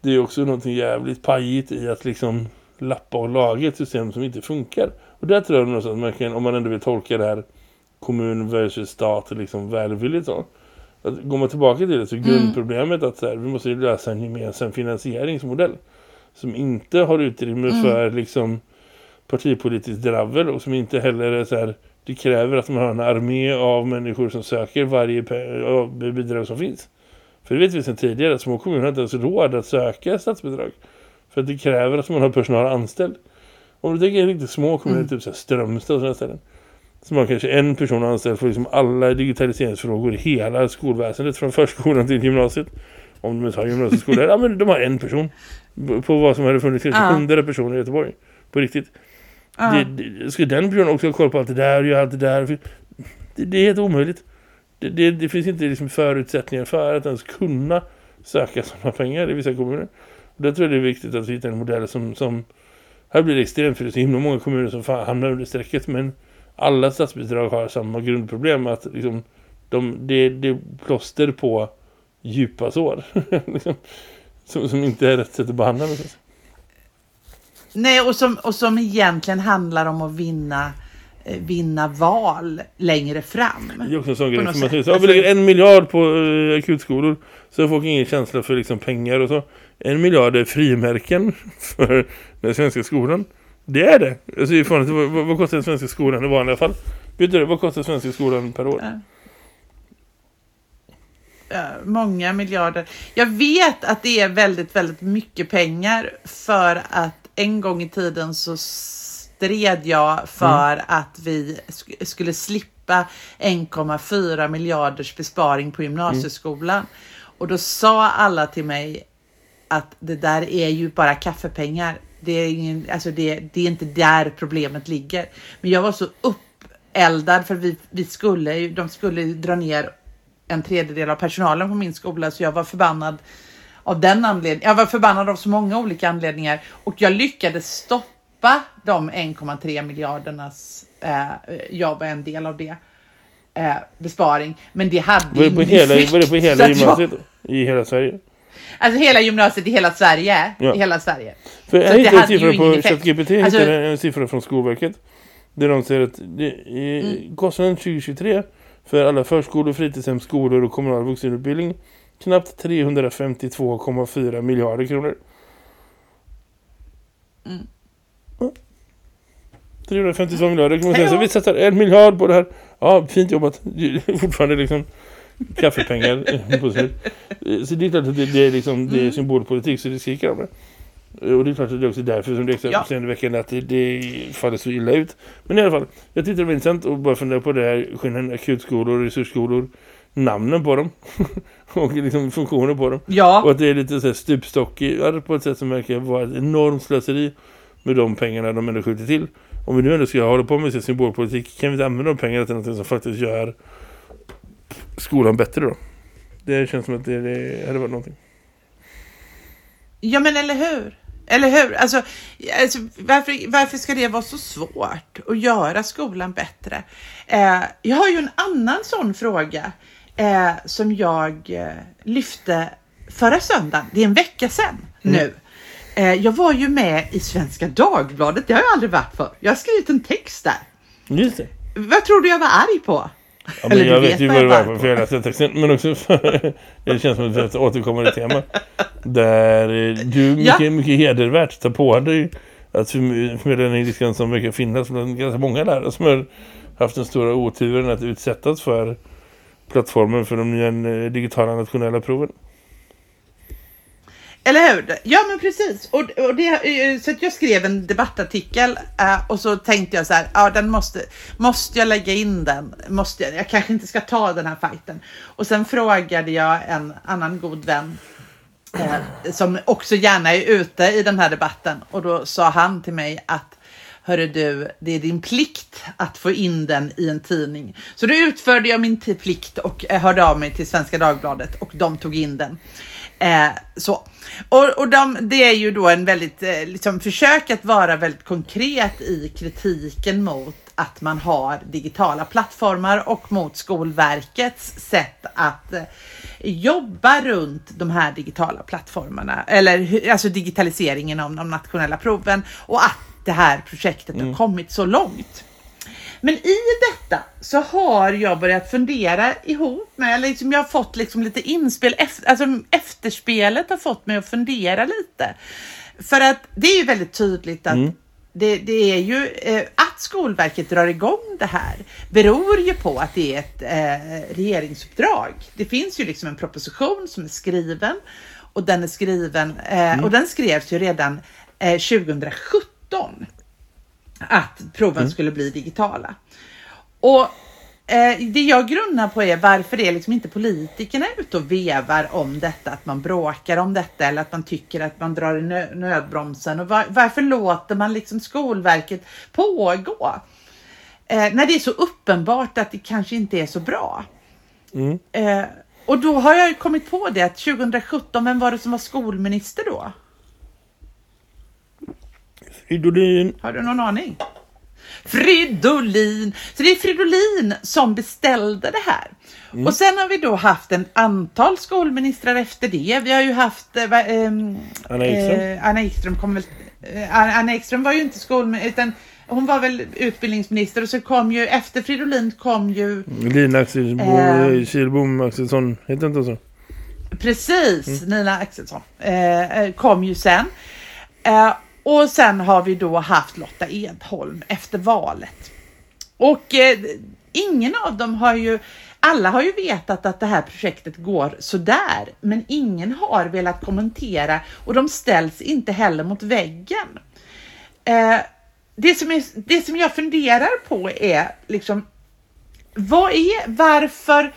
[SPEAKER 2] det är också någonting jävligt pajigt i att liksom lappa och laga ett system som inte funkar. Och där tror jag någonstans att man kan, om man ändå vill tolka det här kommun versus stat liksom välvilligt så. Att går man tillbaka till det så är mm. grundproblemet att så här, vi måste lösa en gemensam finansieringsmodell som inte har utrymme mm. för liksom partipolitiskt dravel och som inte heller är så här, det kräver att man har en armé av människor som söker varje bidrag som finns. För det vet vi sedan tidigare att små kommuner inte ens råd att söka statsbidrag. För att det kräver att man har personal anställd. Om du tänker riktigt små kommuner, mm. typ så här Strömstad och sådana ställen som har kanske en person anställd för liksom alla digitaliseringsfrågor i hela skolväsendet från förskolan till gymnasiet. Om de inte har gymnasieskola. ja, men de har en person på vad som hade funnits kanske hundra personer i Göteborg. På riktigt. Det, det, ska den personen också ha koll på allt det där och göra allt det där? Det, det är helt omöjligt. det, det, det finns inte liksom förutsättningar för att ens kunna söka sådana pengar i vissa kommuner. Och där tror jag det är viktigt att vi hittar en modell som, som här blir det extremt för det är så himla många kommuner som hamnar under strecket men alla statsbidrag har samma grundproblem att liksom, de, det, det är plåster på djupa sår liksom, som, som inte är rätt sätt att behandla det.
[SPEAKER 1] Nej, och som, och som egentligen handlar om att vinna eh, vinna val längre fram.
[SPEAKER 2] Det är också en sån grej. Man säger så, vi lägger en miljard på uh, akutskolor så har folk ingen känsla för liksom, pengar och så. En miljard är frimärken för den svenska skolan. Det är det. Alltså, ifrån, vad, vad kostar den svenska skolan i vanliga fall? Vet du vad kostar svenska skolan per år? Ja.
[SPEAKER 1] Ja, många miljarder. Jag vet att det är väldigt, väldigt mycket pengar för att en gång i tiden så stred jag för mm. att vi sk skulle slippa 1,4 miljarders besparing på gymnasieskolan. Mm. Och då sa alla till mig att det där är ju bara kaffepengar. Det är, ingen, alltså det, det är inte där problemet ligger. Men jag var så uppeldad för vi, vi skulle, de skulle dra ner en tredjedel av personalen på min skola så jag var förbannad av den anledningen. Jag var förbannad av så många olika anledningar och jag lyckades stoppa de 1,3 miljardernas, eh, jag var en del av det, eh, besparing. Men det hade
[SPEAKER 2] var det på hela, Var det på hela gymnasiet jag, i hela Sverige?
[SPEAKER 1] Alltså hela gymnasiet i hela Sverige.
[SPEAKER 2] Ja.
[SPEAKER 1] I hela Sverige.
[SPEAKER 2] För jag hittade en siffra på ChatGPT, alltså, hittade en siffra från Skolverket. Där de säger att det, i, mm. kostnaden 2023 för alla förskolor, fritidshem, skolor och kommunal vuxenutbildning knappt 352,4 miljarder kronor. Mm. 352 miljarder kan man säga. Så vi sätter en miljard på det här. Ja, fint jobbat. Fortfarande liksom kaffepengar på sig. Så det är klart att det, det är, liksom, det är mm. symbolpolitik så det skriker om det. Och det är klart att det är också därför som det är ja. veckan att det, det faller så illa ut. Men i alla fall, jag det var intressant att bara fundera på det här skillnaden akutskolor, resursskolor, namnen på dem och liksom funktioner på dem.
[SPEAKER 1] Ja.
[SPEAKER 2] Och att det är lite så här stupstockar på ett sätt som verkar vara ett enormt slöseri med de pengarna de ändå skjuter till. Om vi nu ändå ska hålla på med symbolpolitik kan vi inte använda de pengarna till något som faktiskt gör skolan bättre då. Det känns som att det, det hade varit någonting.
[SPEAKER 1] Ja men eller hur? Eller hur? Alltså, alltså, varför, varför ska det vara så svårt att göra skolan bättre? Eh, jag har ju en annan sån fråga eh, som jag eh, lyfte förra söndagen. Det är en vecka sedan mm. nu. Eh, jag var ju med i Svenska Dagbladet. Det har jag aldrig varit för. Jag har skrivit en text där.
[SPEAKER 2] Just det.
[SPEAKER 1] Vad tror du jag var arg på?
[SPEAKER 2] Ja, men jag vet ju vad det var för jag. Men också för, det känns som ett återkommande tema. Där du mycket, ja. mycket hedervärt tar på dig att förmedla den engelskan som verkar finnas bland ganska många lärare som har haft den stora oturen att utsättas för plattformen för de nya eh, digitala nationella proven.
[SPEAKER 1] Eller hur? Ja men precis. Och, och det, eh, så att jag skrev en debattartikel äh, och så tänkte jag så här, ja den måste, måste jag lägga in den? Måste jag, jag kanske inte ska ta den här fighten. Och sen frågade jag en annan god vän äh, som också gärna är ute i den här debatten och då sa han till mig att Hörru du, det är din plikt att få in den i en tidning. Så då utförde jag min plikt och hörde av mig till Svenska Dagbladet och de tog in den. Eh, så. Och, och de, det är ju då en väldigt, eh, liksom försök att vara väldigt konkret i kritiken mot att man har digitala plattformar och mot Skolverkets sätt att eh, jobba runt de här digitala plattformarna eller alltså digitaliseringen av de nationella proven och att det här projektet mm. har kommit så långt. Men i detta så har jag börjat fundera ihop med, eller liksom jag har fått liksom lite inspel, alltså efterspelet har fått mig att fundera lite. För att det är ju väldigt tydligt att mm. det, det, är ju eh, att Skolverket drar igång det här beror ju på att det är ett eh, regeringsuppdrag. Det finns ju liksom en proposition som är skriven och den är skriven eh, mm. och den skrevs ju redan 2017 att proven mm. skulle bli digitala. Och eh, det jag grunnar på är varför är liksom inte politikerna ute och vevar om detta, att man bråkar om detta eller att man tycker att man drar i nö nödbromsen och var, varför låter man liksom Skolverket pågå? Eh, när det är så uppenbart att det kanske inte är så bra.
[SPEAKER 2] Mm.
[SPEAKER 1] Eh, och då har jag ju kommit på det att 2017, vem var det som var skolminister då?
[SPEAKER 2] Fridolin.
[SPEAKER 1] Har du någon aning? Fridolin! Så det är Fridolin som beställde det här.
[SPEAKER 2] Mm.
[SPEAKER 1] Och sen har vi då haft en antal skolministrar efter det. Vi har ju haft eh, ehm,
[SPEAKER 2] Anna Ekström.
[SPEAKER 1] Eh, Anna Ekström kom väl... Eh, Anna Ekström var ju inte skolminister utan hon var väl utbildningsminister och så kom ju efter Fridolin kom ju
[SPEAKER 2] Lina Axelsbo,
[SPEAKER 1] Eh.
[SPEAKER 2] Kilbom Axelsson. Heter inte så?
[SPEAKER 1] Precis, Nina Axelsson eh, eh, kom ju sen. Eh, och sen har vi då haft Lotta Edholm efter valet. Och eh, ingen av dem har ju, alla har ju vetat att det här projektet går sådär, men ingen har velat kommentera och de ställs inte heller mot väggen. Eh, det, som är, det som jag funderar på är liksom, vad är, varför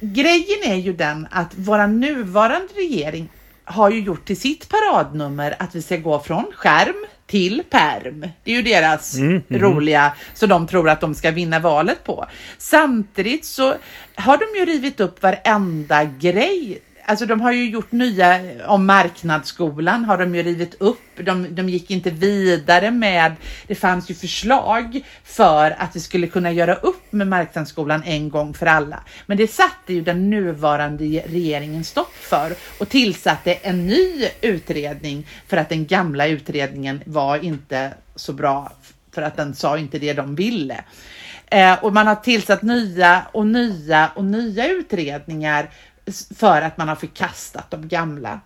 [SPEAKER 1] grejen är ju den att våra nuvarande regering har ju gjort till sitt paradnummer att vi ska gå från skärm till perm. Det är ju deras roliga, så de tror att de ska vinna valet på. Samtidigt så har de ju rivit upp varenda grej. Alltså de har ju gjort nya, om marknadsskolan har de ju rivit upp. De, de gick inte vidare med, det fanns ju förslag för att vi skulle kunna göra upp med marknadsskolan en gång för alla. Men det satte ju den nuvarande regeringen stopp för och tillsatte en ny utredning för att den gamla utredningen var inte så bra för att den sa inte det de ville. Eh, och man har tillsatt nya och nya och nya utredningar för att man har förkastat de gamla.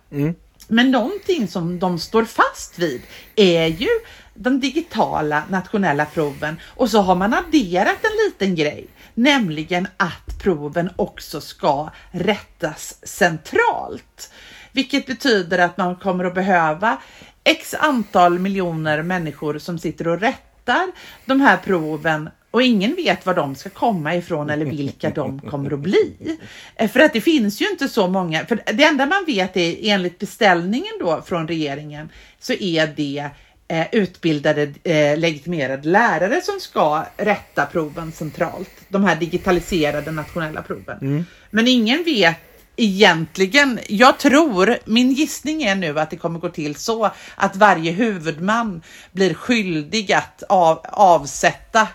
[SPEAKER 1] Men någonting som de står fast vid är ju de digitala nationella proven och så har man adderat en liten grej, nämligen att proven också ska rättas centralt. Vilket betyder att man kommer att behöva x antal miljoner människor som sitter och rättar de här proven och ingen vet var de ska komma ifrån eller vilka de kommer att bli. Eh, För att det finns ju inte så många, för det enda man vet är enligt beställningen då från regeringen så är det eh, utbildade eh, legitimerade lärare som ska rätta proven centralt. De här digitaliserade nationella proven. Men ingen vet egentligen, jag tror, min gissning är nu att det kommer gå till så att varje huvudman blir skyldig att av, avsätta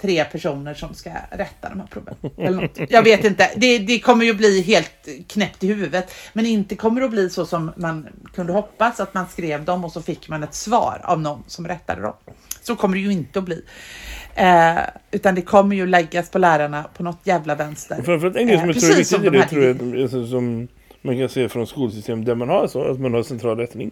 [SPEAKER 1] tre personer som ska rätta de här proven. Eller något. Jag vet inte, det, det kommer ju bli helt knäppt i huvudet. Men inte kommer det att bli så som man kunde hoppas, att man skrev dem och så fick man ett svar av någon som rättade dem. Så kommer det ju inte att bli. Eh, utan det kommer ju läggas på lärarna på något jävla vänster.
[SPEAKER 2] Och Framförallt en grej som
[SPEAKER 1] Eh,
[SPEAKER 2] jag tror är
[SPEAKER 1] de
[SPEAKER 2] det tror jag, som man kan se från skolsystem där man har så, att man har central rättning.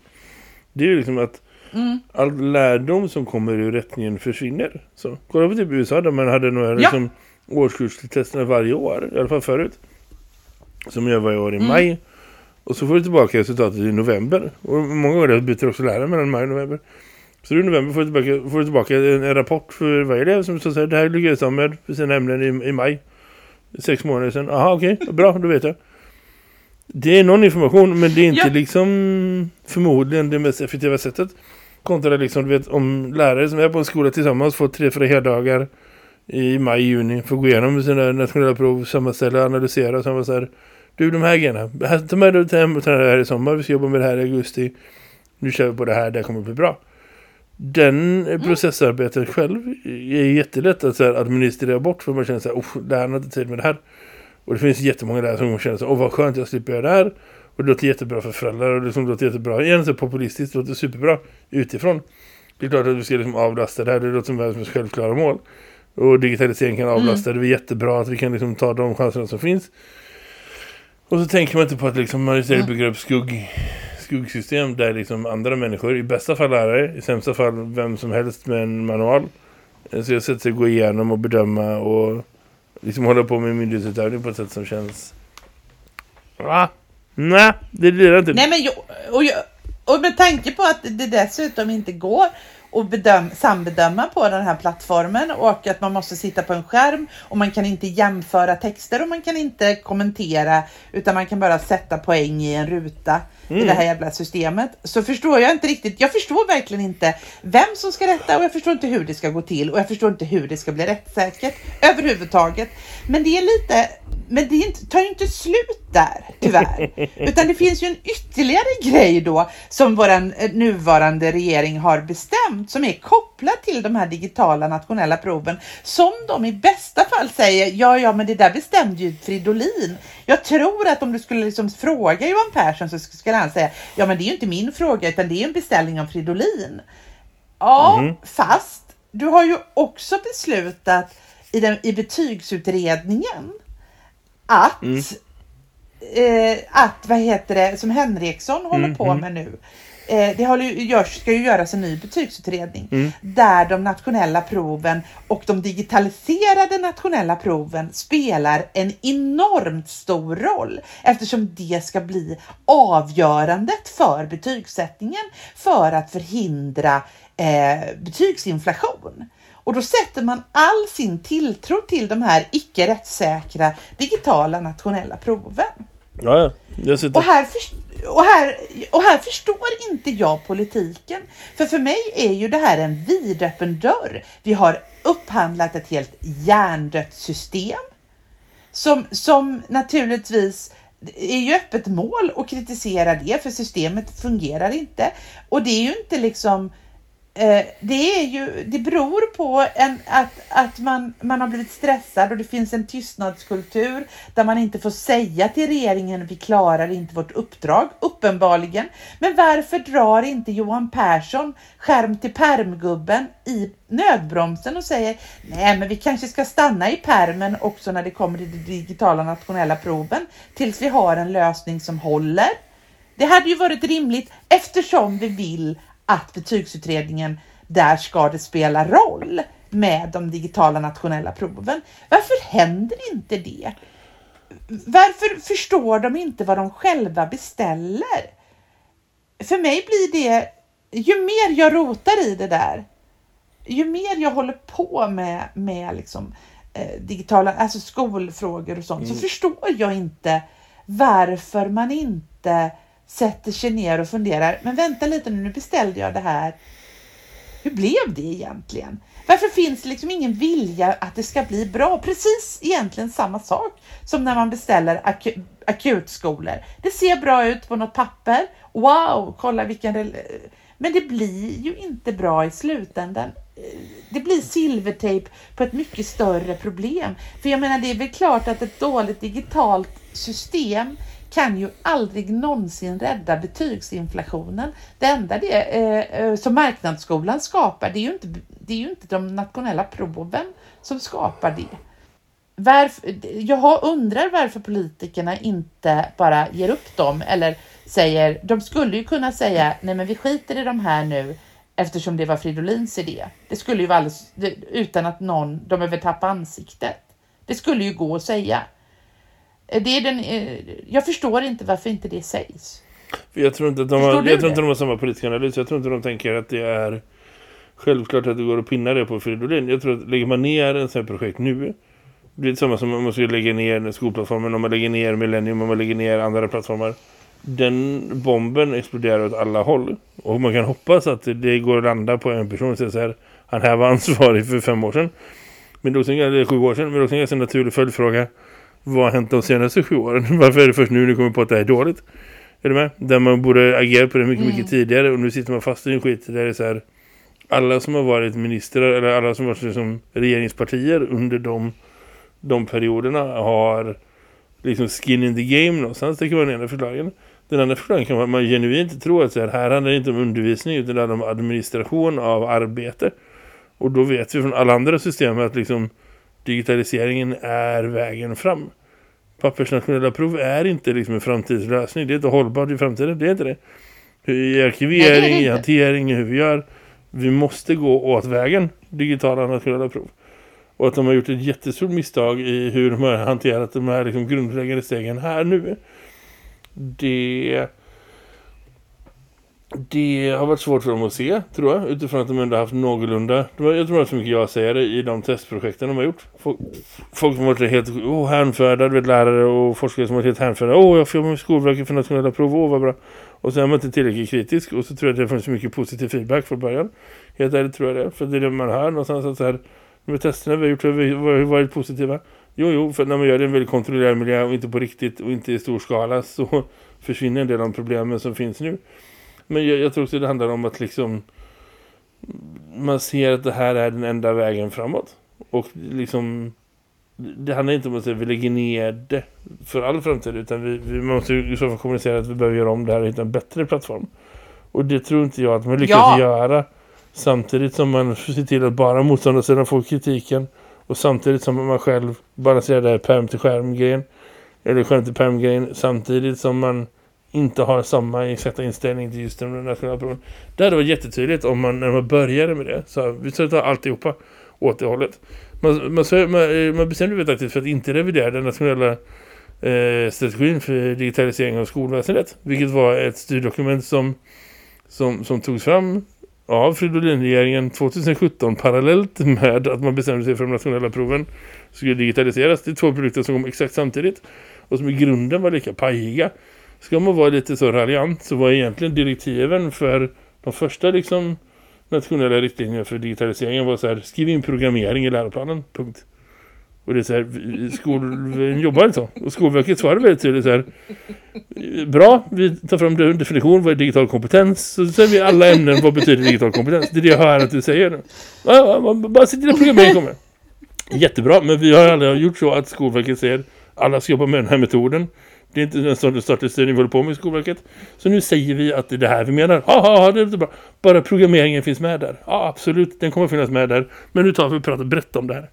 [SPEAKER 2] Det är ju liksom att
[SPEAKER 1] Mm.
[SPEAKER 2] all lärdom som kommer ur rättningen försvinner. Så, kolla på typ USA där man hade några liksom, årskurstesterna varje år, i alla fall förut. Som jag varje år i
[SPEAKER 1] Mm.
[SPEAKER 2] maj. Och så får du tillbaka resultatet i november. Och många gånger byter också lärare mellan maj och november. Så i november får du tillbaka, får du tillbaka en, en rapport för varje elev som så säger det här lyckades de med för sina ämnen i, i maj. Sex månader sedan. Aha, okej. Bra, då vet jag. Det är någon information, men det är inte
[SPEAKER 1] Ja.
[SPEAKER 2] liksom förmodligen det mest effektiva sättet. Kontra liksom, du vet, om lärare som är på en skola tillsammans får tre, fyra heldagar i maj, juni får gå igenom sina nationella prov, sammanställa, analysera och vara så här, du de här grejerna, ta med dig hem och ta det här i sommar, vi ska jobba med det här i augusti, nu kör vi på det här, det här kommer att bli bra. Den
[SPEAKER 1] Mm.
[SPEAKER 2] processarbetet själv är jättelätt att så här, administrera bort för man känner så här, oh, lärarna har inte tid med det här. Och det finns jättemånga lärare som känner så här, åh vad skönt jag slipper göra det här. Och det låter jättebra för föräldrar och det som låter jättebra, igen så populistiskt, det låter superbra utifrån. Det är klart att vi ska liksom avlasta det här, det låter som världens självklara mål. Och digitalisering kan avlasta, det är jättebra att vi kan liksom ta de chanserna som finns. Och så tänker man inte på att liksom man istället bygger upp skugg, skuggsystem där liksom andra människor, i bästa fall lärare, i sämsta fall vem som helst med en manual. Eh, Så jag sätter sig gå igenom och bedöma och liksom hålla på med myndighetsutövning på ett sätt som känns... Va? Nej, det lirar inte.
[SPEAKER 1] Nej men jo, och, jag- och med tanke på att det dessutom inte går att bedöm, sambedöma på den här plattformen och att man måste sitta på en skärm och man kan inte jämföra texter och man kan inte kommentera utan man kan bara sätta poäng i en ruta. i det här jävla systemet så förstår jag inte riktigt. Jag förstår verkligen inte vem som ska rätta och jag förstår inte hur det ska gå till och jag förstår inte hur det ska bli rättssäkert överhuvudtaget. Men det är lite, men det är inte, tar ju inte slut där tyvärr, utan det finns ju en ytterligare grej då som vår eh, nuvarande regering har bestämt som är kopplat till de här digitala nationella proven som de i bästa fall säger ja, ja, men det där bestämde ju Fridolin. Jag tror att om du skulle liksom fråga Johan Persson så skulle han säga ja, men det är ju inte min fråga utan det är en beställning av Fridolin. Ja, mm. fast du har ju också beslutat i, den, i betygsutredningen att mm. Eh, att, vad heter det, som Henriksson håller mm, på mm. med nu. Eh, det håller, görs, ska ju göras en ny betygsutredning mm. där de nationella proven och de digitaliserade nationella proven spelar en enormt stor roll eftersom det ska bli avgörandet för betygssättningen för att förhindra eh, betygsinflation. Och då sätter man all sin tilltro till de här icke rättssäkra digitala nationella proven.
[SPEAKER 2] Ja, ja.
[SPEAKER 1] Och, här och, här, och här förstår inte jag politiken. För för mig är ju det här en vidöppen dörr. Vi har upphandlat ett helt hjärndött system som, som naturligtvis är ju öppet mål att kritisera det för systemet fungerar inte. Och det är ju inte liksom Eh, det, är ju, det beror på en, att, att man, man har blivit stressad och det finns en tystnadskultur där man inte får säga till regeringen vi klarar inte vårt uppdrag, uppenbarligen. Men varför drar inte Johan Persson skärm till permgubben i nödbromsen och säger nej men vi kanske ska stanna i permen också när det kommer till de digitala nationella proven tills vi har en lösning som håller. Det hade ju varit rimligt eftersom vi vill att betygsutredningen, där ska det spela roll med de digitala nationella proven. Varför händer inte det? Varför förstår de inte vad de själva beställer? För mig blir det, ju mer jag rotar i det där, ju mer jag håller på med, med liksom, eh, digitala, alltså skolfrågor och sånt, mm. så förstår jag inte varför man inte sätter sig ner och funderar, men vänta lite nu, nu beställde jag det här. Hur blev det egentligen? Varför finns det liksom ingen vilja att det ska bli bra? Precis egentligen samma sak som när man beställer aku akutskolor. Det ser bra ut på något papper. Wow, kolla vilken... Men det blir ju inte bra i slutändan. Det blir silvertejp på ett mycket större problem. För jag menar, det är väl klart att ett dåligt digitalt system kan ju aldrig någonsin rädda betygsinflationen. Det enda det, eh, eh, som marknadsskolan skapar, det är, ju inte, det är ju inte de nationella proven som skapar det. Varför, jag undrar varför politikerna inte bara ger upp dem eller säger, de skulle ju kunna säga, nej men vi skiter i de här nu eftersom det var Fridolins idé. Det skulle ju vara alldeles, utan att någon, de behöver tappa ansiktet. Det skulle ju gå att säga. Eh, det är den, eh, jag förstår inte varför inte det sägs.
[SPEAKER 2] Jag tror inte att de, har, jag tror inte de har samma politiska analys. Jag tror inte de tänker att det är självklart att det går att pinna det på Fridolin. Jag tror att lägger man ner en sån här projekt nu det är samma som om man skulle lägga ner skolplattformen, om man lägger ner Millennium, om man lägger ner andra plattformar. Den bomben exploderar åt alla håll. Och man kan hoppas att det går att landa på en person och säga så här, han här var ansvarig för fem år sedan. Men då eller sju år sedan, men då är det en naturlig följdfråga vad har hänt de senaste sju åren? Varför är det först nu ni kommer på att det är dåligt? Är du med? Där man borde agera på det mycket, mm. mycket tidigare och nu sitter man fast i en skit där det är så här alla som har varit ministrar eller alla som har varit liksom regeringspartier under de, de perioderna har liksom skin in the game någonstans. Det kan vara den ena förklaringen. Den andra förklaringen kan att man genuint tror att så här, här handlar det inte om undervisning utan det handlar om administration av arbete. Och då vet vi från alla andra system att liksom digitaliseringen är vägen fram. Pappersnationella prov är inte liksom en framtidslösning. Det är inte hållbart i framtiden. Det är inte det. I arkivering, i hantering, hur vi gör. Vi måste gå åt vägen digitala nationella prov. Och att de har gjort ett jättestort misstag i hur de har hanterat de här liksom grundläggande stegen här nu. Det det har varit svårt för dem att se, tror jag. Utifrån att de ändå haft någorlunda... Jag tror att så mycket jag säger det i de testprojekten de har gjort. Folk, folk som har varit helt oh, hänfördade, vet, lärare och forskare som har varit helt hänförda. Åh, oh, jag får med Skolverket för nationella prov, åh oh, vad bra. Och så är man inte tillräckligt kritisk och så tror jag att det finns mycket positiv feedback från början. Helt ärligt tror jag det. För det är det man hör någonstans att så här, de testerna vi har gjort har varit positiva. Jo, jo, för när man gör det i en väldigt kontrollerad miljö och inte på riktigt och inte i stor skala så försvinner en del av problemen som finns nu. Men jag, jag tror också det handlar om att liksom man ser att det här är den enda vägen framåt. Och liksom det handlar inte om att vi lägger ner det för all framtid utan vi, vi måste i så fall kommunicera att vi behöver göra om det här och hitta en bättre plattform. Och det tror inte jag att man lyckas ja. göra samtidigt som man ser till att bara motståndarsidan får kritiken och samtidigt som man själv balanserar det här perm till skärm-grejen eller skärm till perm-grejen samtidigt som man inte har samma exakta inställning till just den nationella proven. Det hade varit jättetydligt om man när man började med det så vi ska ta alltihopa åt det hållet. Man, man, man, eh, man bestämde sig faktiskt för att inte revidera den nationella eh, strategin för digitalisering av skolväsendet. Vilket var ett styrdokument som, som, som togs fram av Fridolin-regeringen 2017 parallellt med att man bestämde sig för att de nationella proven skulle digitaliseras. Det är två produkter som kom exakt samtidigt och som i grunden var lika pajiga. Ska man vara lite så raljant så var egentligen direktiven för de första liksom nationella riktlinjerna för digitaliseringen var så här, skriv in programmering i läroplanen, punkt. Och det är så här, skolan jobbar inte så. Och Skolverket svarar väldigt tydligt så här, bra, vi tar fram en definition, vad är digital kompetens? Så säger vi alla ämnen, vad betyder digital kompetens? Det är det jag hör att du säger nu. Ja, bara se till att programmering kommer. Jättebra, men vi har aldrig gjort så att Skolverket säger alla ska jobba med den här metoden. Det är inte den statliga styrning vi håller på med i Skolverket. Så nu säger vi att det är det här vi menar. Ja, det är bra. Bara programmeringen finns med där. Ja, absolut. Den kommer finnas med där. Men nu tar vi och pratar brett om det här.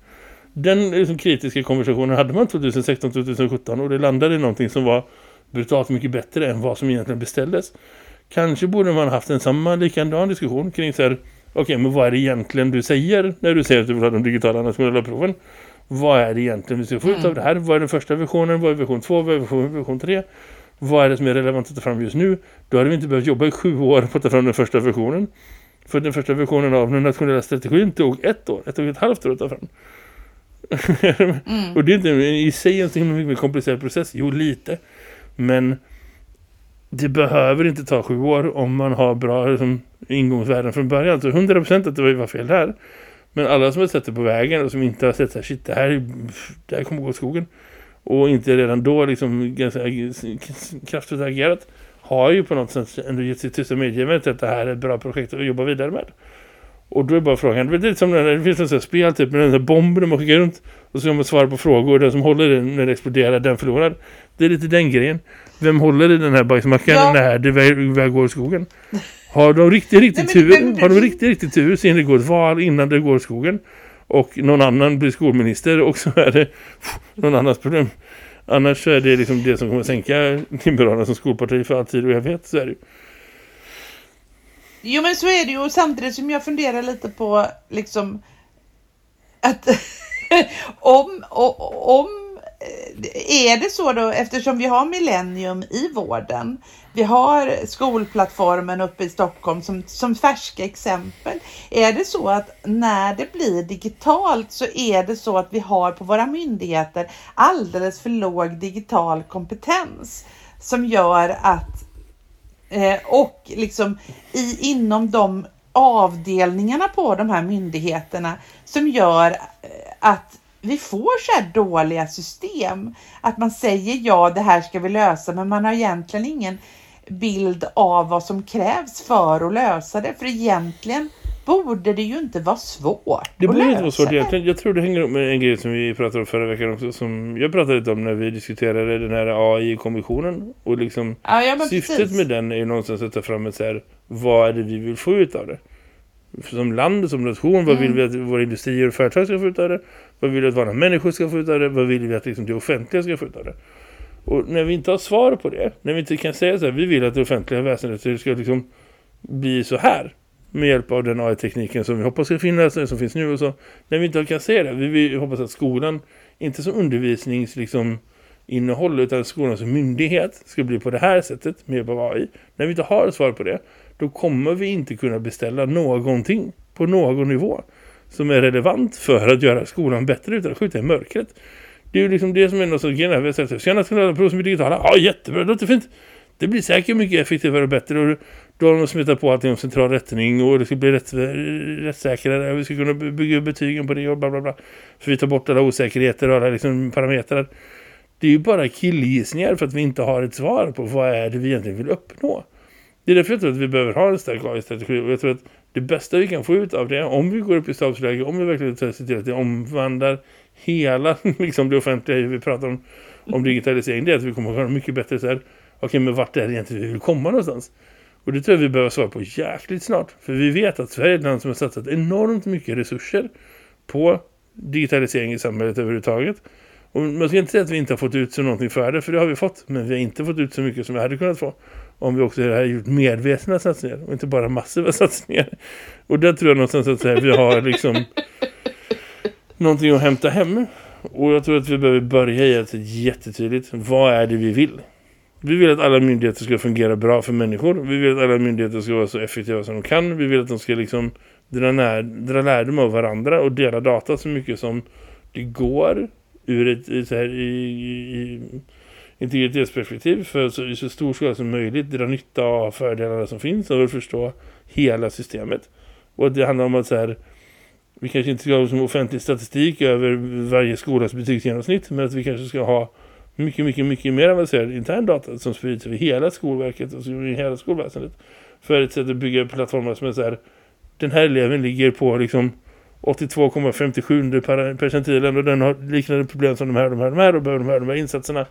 [SPEAKER 2] Den eh, liksom, kritiska konversationen hade man 2016-2017 och det landade i någonting som var brutalt mycket bättre än vad som egentligen beställdes. Kanske borde man haft en samma likadan diskussion kring så här, okej okay, men vad är det egentligen du säger när du säger att du vill ha de digitala nationella proven? Vad är det egentligen vi ska få ut mm. av det här? Vad är den första versionen? Vad är version 2? Vad är version, version 3? Vad är det som är relevant att ta fram just nu? Då hade vi inte behövt jobba i sju år på att ta fram den första versionen. För den första versionen av den nationella strategin tog ett år, ett och ett halvt år att ta fram. mm. och det är inte i sig en så himla mycket komplicerad process. Jo, lite. Men det behöver inte ta sju år om man har bra liksom, ingångsvärden från början. Så 100% att det var fel här. Men alla som har sett det på vägen och som inte har sett så här, shit, det här, det här kommer gå åt skogen. Och inte redan då liksom ganska kraftigt agerat. Har ju på något sätt ändå gett sitt tysta medgivande att det här är ett bra projekt att jobba vidare med. Och då är bara frågan, det är lite som när det finns en spel typ med den här bomben man skickar runt. Och så ska man svara på frågor och den som håller den när det exploderar, den förlorar. Det är lite den grejen. Vem håller i den här bajsmackan ja. när det väl går i skogen? Har de riktigt, riktigt tur, men, har de riktigt, riktigt tur så det går ett val innan det går skogen och någon annan blir skolminister och så är det någon annans problem. Annars så är det liksom det som kommer att sänka Liberalerna som skolparti för alltid och jag vet så är det
[SPEAKER 1] Jo men så är det ju. Och samtidigt som jag funderar lite på liksom att om, om Eh, är det så då, eftersom vi har Millennium i vården, vi har skolplattformen uppe i Stockholm som, som färska exempel. Är det så att när det blir digitalt så är det så att vi har på våra myndigheter alldeles för låg digital kompetens som gör att eh, och liksom i, inom de avdelningarna på de här myndigheterna som gör eh, att vi får så här dåliga system. Att man säger ja, det här ska vi lösa, men man har egentligen ingen bild av vad som krävs för att lösa det. För egentligen borde det ju inte vara svårt
[SPEAKER 2] Det borde inte vara svårt egentligen. Jag tror det hänger upp med en grej som vi pratade om förra veckan också. Som jag pratade lite om när vi diskuterade den här AI-kommissionen. Och liksom
[SPEAKER 1] ja, ja,
[SPEAKER 2] syftet
[SPEAKER 1] precis.
[SPEAKER 2] med den är ju någonstans att ta fram ett så här, vad är det vi vill få ut av det? Som land, som nation, vad mm. vill vi att våra industrier och företag ska få ut av det? Vad vill vi att våra människor ska få ut av det? Vad vill vi att liksom, det offentliga ska få ut av det? Och när vi inte har svar på det, när vi inte kan säga så här, vi vill att det offentliga väsendet ska liksom bli så här med hjälp av den AI-tekniken som vi hoppas ska finnas, som finns nu och så. När vi inte kan se det, vi vill hoppas att skolan, inte som undervisnings liksom, innehåll utan skolan som myndighet ska bli på det här sättet med hjälp av AI. När vi inte har svar på det, då kommer vi inte kunna beställa någonting på någon nivå som är relevant för att göra skolan bättre utan att skjuta i mörkret. Det är ju liksom det som är något som grejen Vi har sagt, ska nationella prov som är digitala? Ja, jättebra, det låter fint. Det blir säkert mycket effektivare och bättre och då har de smittat på allting om central rättning och det ska bli rätt, rättssäkrare vi ska kunna bygga betygen på det och bla bla bla. För vi tar bort alla osäkerheter och alla liksom parametrar. Det är ju bara killgissningar för att vi inte har ett svar på vad är det vi egentligen vill uppnå. Det är därför jag tror att vi behöver ha en stark AI-strategi och jag tror att det bästa vi kan få ut av det, om vi går upp i stabsläge, om vi verkligen ser till att det omvandlar hela liksom det offentliga vi pratar om, om digitalisering, det är att vi kommer att ha mycket bättre så här, okej men vart är det egentligen vi vill komma någonstans? Och det tror jag vi behöver svara på jäkligt snart. För vi vet att Sverige är ett land som har satsat enormt mycket resurser på digitalisering i samhället överhuvudtaget. Och man ska inte säga att vi inte har fått ut så någonting för det, för det har vi fått. Men vi har inte fått ut så mycket som vi hade kunnat få om vi också hade gjort medvetna satsningar och inte bara massiva satsningar. Och där tror jag någonstans att här, vi har liksom någonting att hämta hem. Och jag tror att vi behöver börja i att jättetydligt, vad är det vi vill? Vi vill att alla myndigheter ska fungera bra för människor. Vi vill att alla myndigheter ska vara så effektiva som de kan. Vi vill att de ska liksom dra, när, dra lärdom av varandra och dela data så mycket som det går ur ett så här, i, i, integritetsperspektiv för så, i så stor skala som möjligt dra nytta av fördelarna som finns och förstå hela systemet. Och det handlar om att så här, vi kanske inte ska ha som offentlig statistik över varje skolas betygsgenomsnitt men att vi kanske ska ha mycket, mycket, mycket mer avancerad intern data som sprids över hela skolverket och hela skolväsendet. För ett sätt att bygga plattformar som är så här, den här eleven ligger på liksom 82,57 percentilen och den har liknande problem som de här, de här, de här och behöver de här, de här insatserna.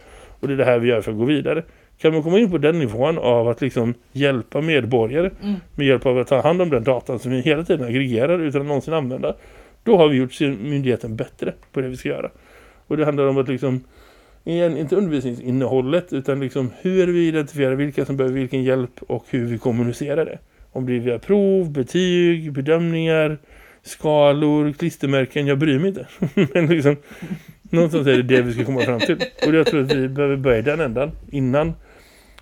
[SPEAKER 2] Och det är det här vi gör för att gå vidare. Kan man komma in på den nivån av att liksom hjälpa medborgare mm. med hjälp av att ta hand om den datan som vi hela tiden aggregerar utan att någonsin använda. Då har vi gjort myndigheten bättre på det vi ska göra. Och det handlar om att liksom igen, inte undervisningsinnehållet utan liksom hur vi identifierar vilka som behöver vilken hjälp och hur vi kommunicerar det. Om det är via prov, betyg, bedömningar, skalor, klistermärken, jag bryr mig inte. Men liksom, någonstans är det det vi ska komma fram till. Och jag tror att vi behöver börja den ändan innan.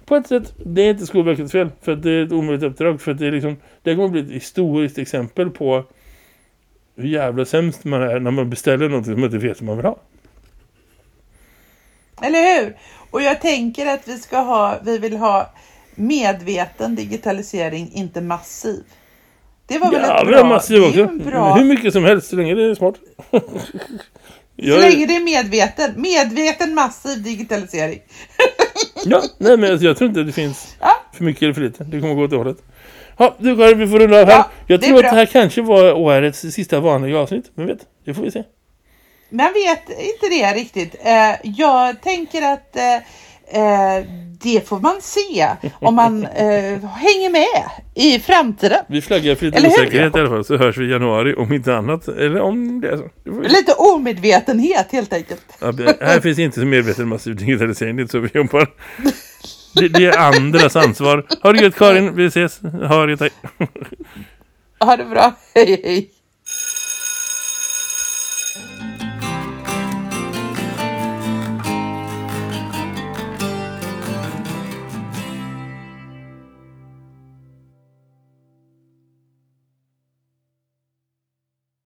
[SPEAKER 2] På ett sätt, det är inte Skolverkets fel för att det är ett omöjligt uppdrag. För att det, är liksom, det kommer bli ett historiskt exempel på hur jävla sämst man är när man beställer något som man inte vet vad man vill ha.
[SPEAKER 1] Eller hur? Och jag tänker att vi ska ha, vi vill ha medveten digitalisering, inte massiv. Det var väl ja, ett bra...
[SPEAKER 2] massiv också. Bra... Hur mycket som helst, så länge det är smart.
[SPEAKER 1] så länge det är medveten. Medveten massiv digitalisering.
[SPEAKER 2] ja, nej men jag tror inte det finns ja. för mycket eller för lite. Det kommer gå åt hållet. Ja, du Karin, vi får runda av här. Ja, jag tror att det här kanske var årets sista vanliga avsnitt. Men vet, det får vi se.
[SPEAKER 1] Man vet inte det riktigt. Eh, jag tänker att eh, eh, det får man se om man hänger med i framtiden.
[SPEAKER 2] Vi flaggar för lite Eller osäkerhet i alla fall så hörs vi i januari om inte annat. Eller om det är så.
[SPEAKER 1] Lite omedvetenhet helt enkelt.
[SPEAKER 2] Ja, här finns inte så medveten massiv digitalisering. Det är så vi jobbar. Det, det, är andras ansvar. Ha det gött Karin, vi ses. Ha det gött,
[SPEAKER 1] Ha det bra, hej hej.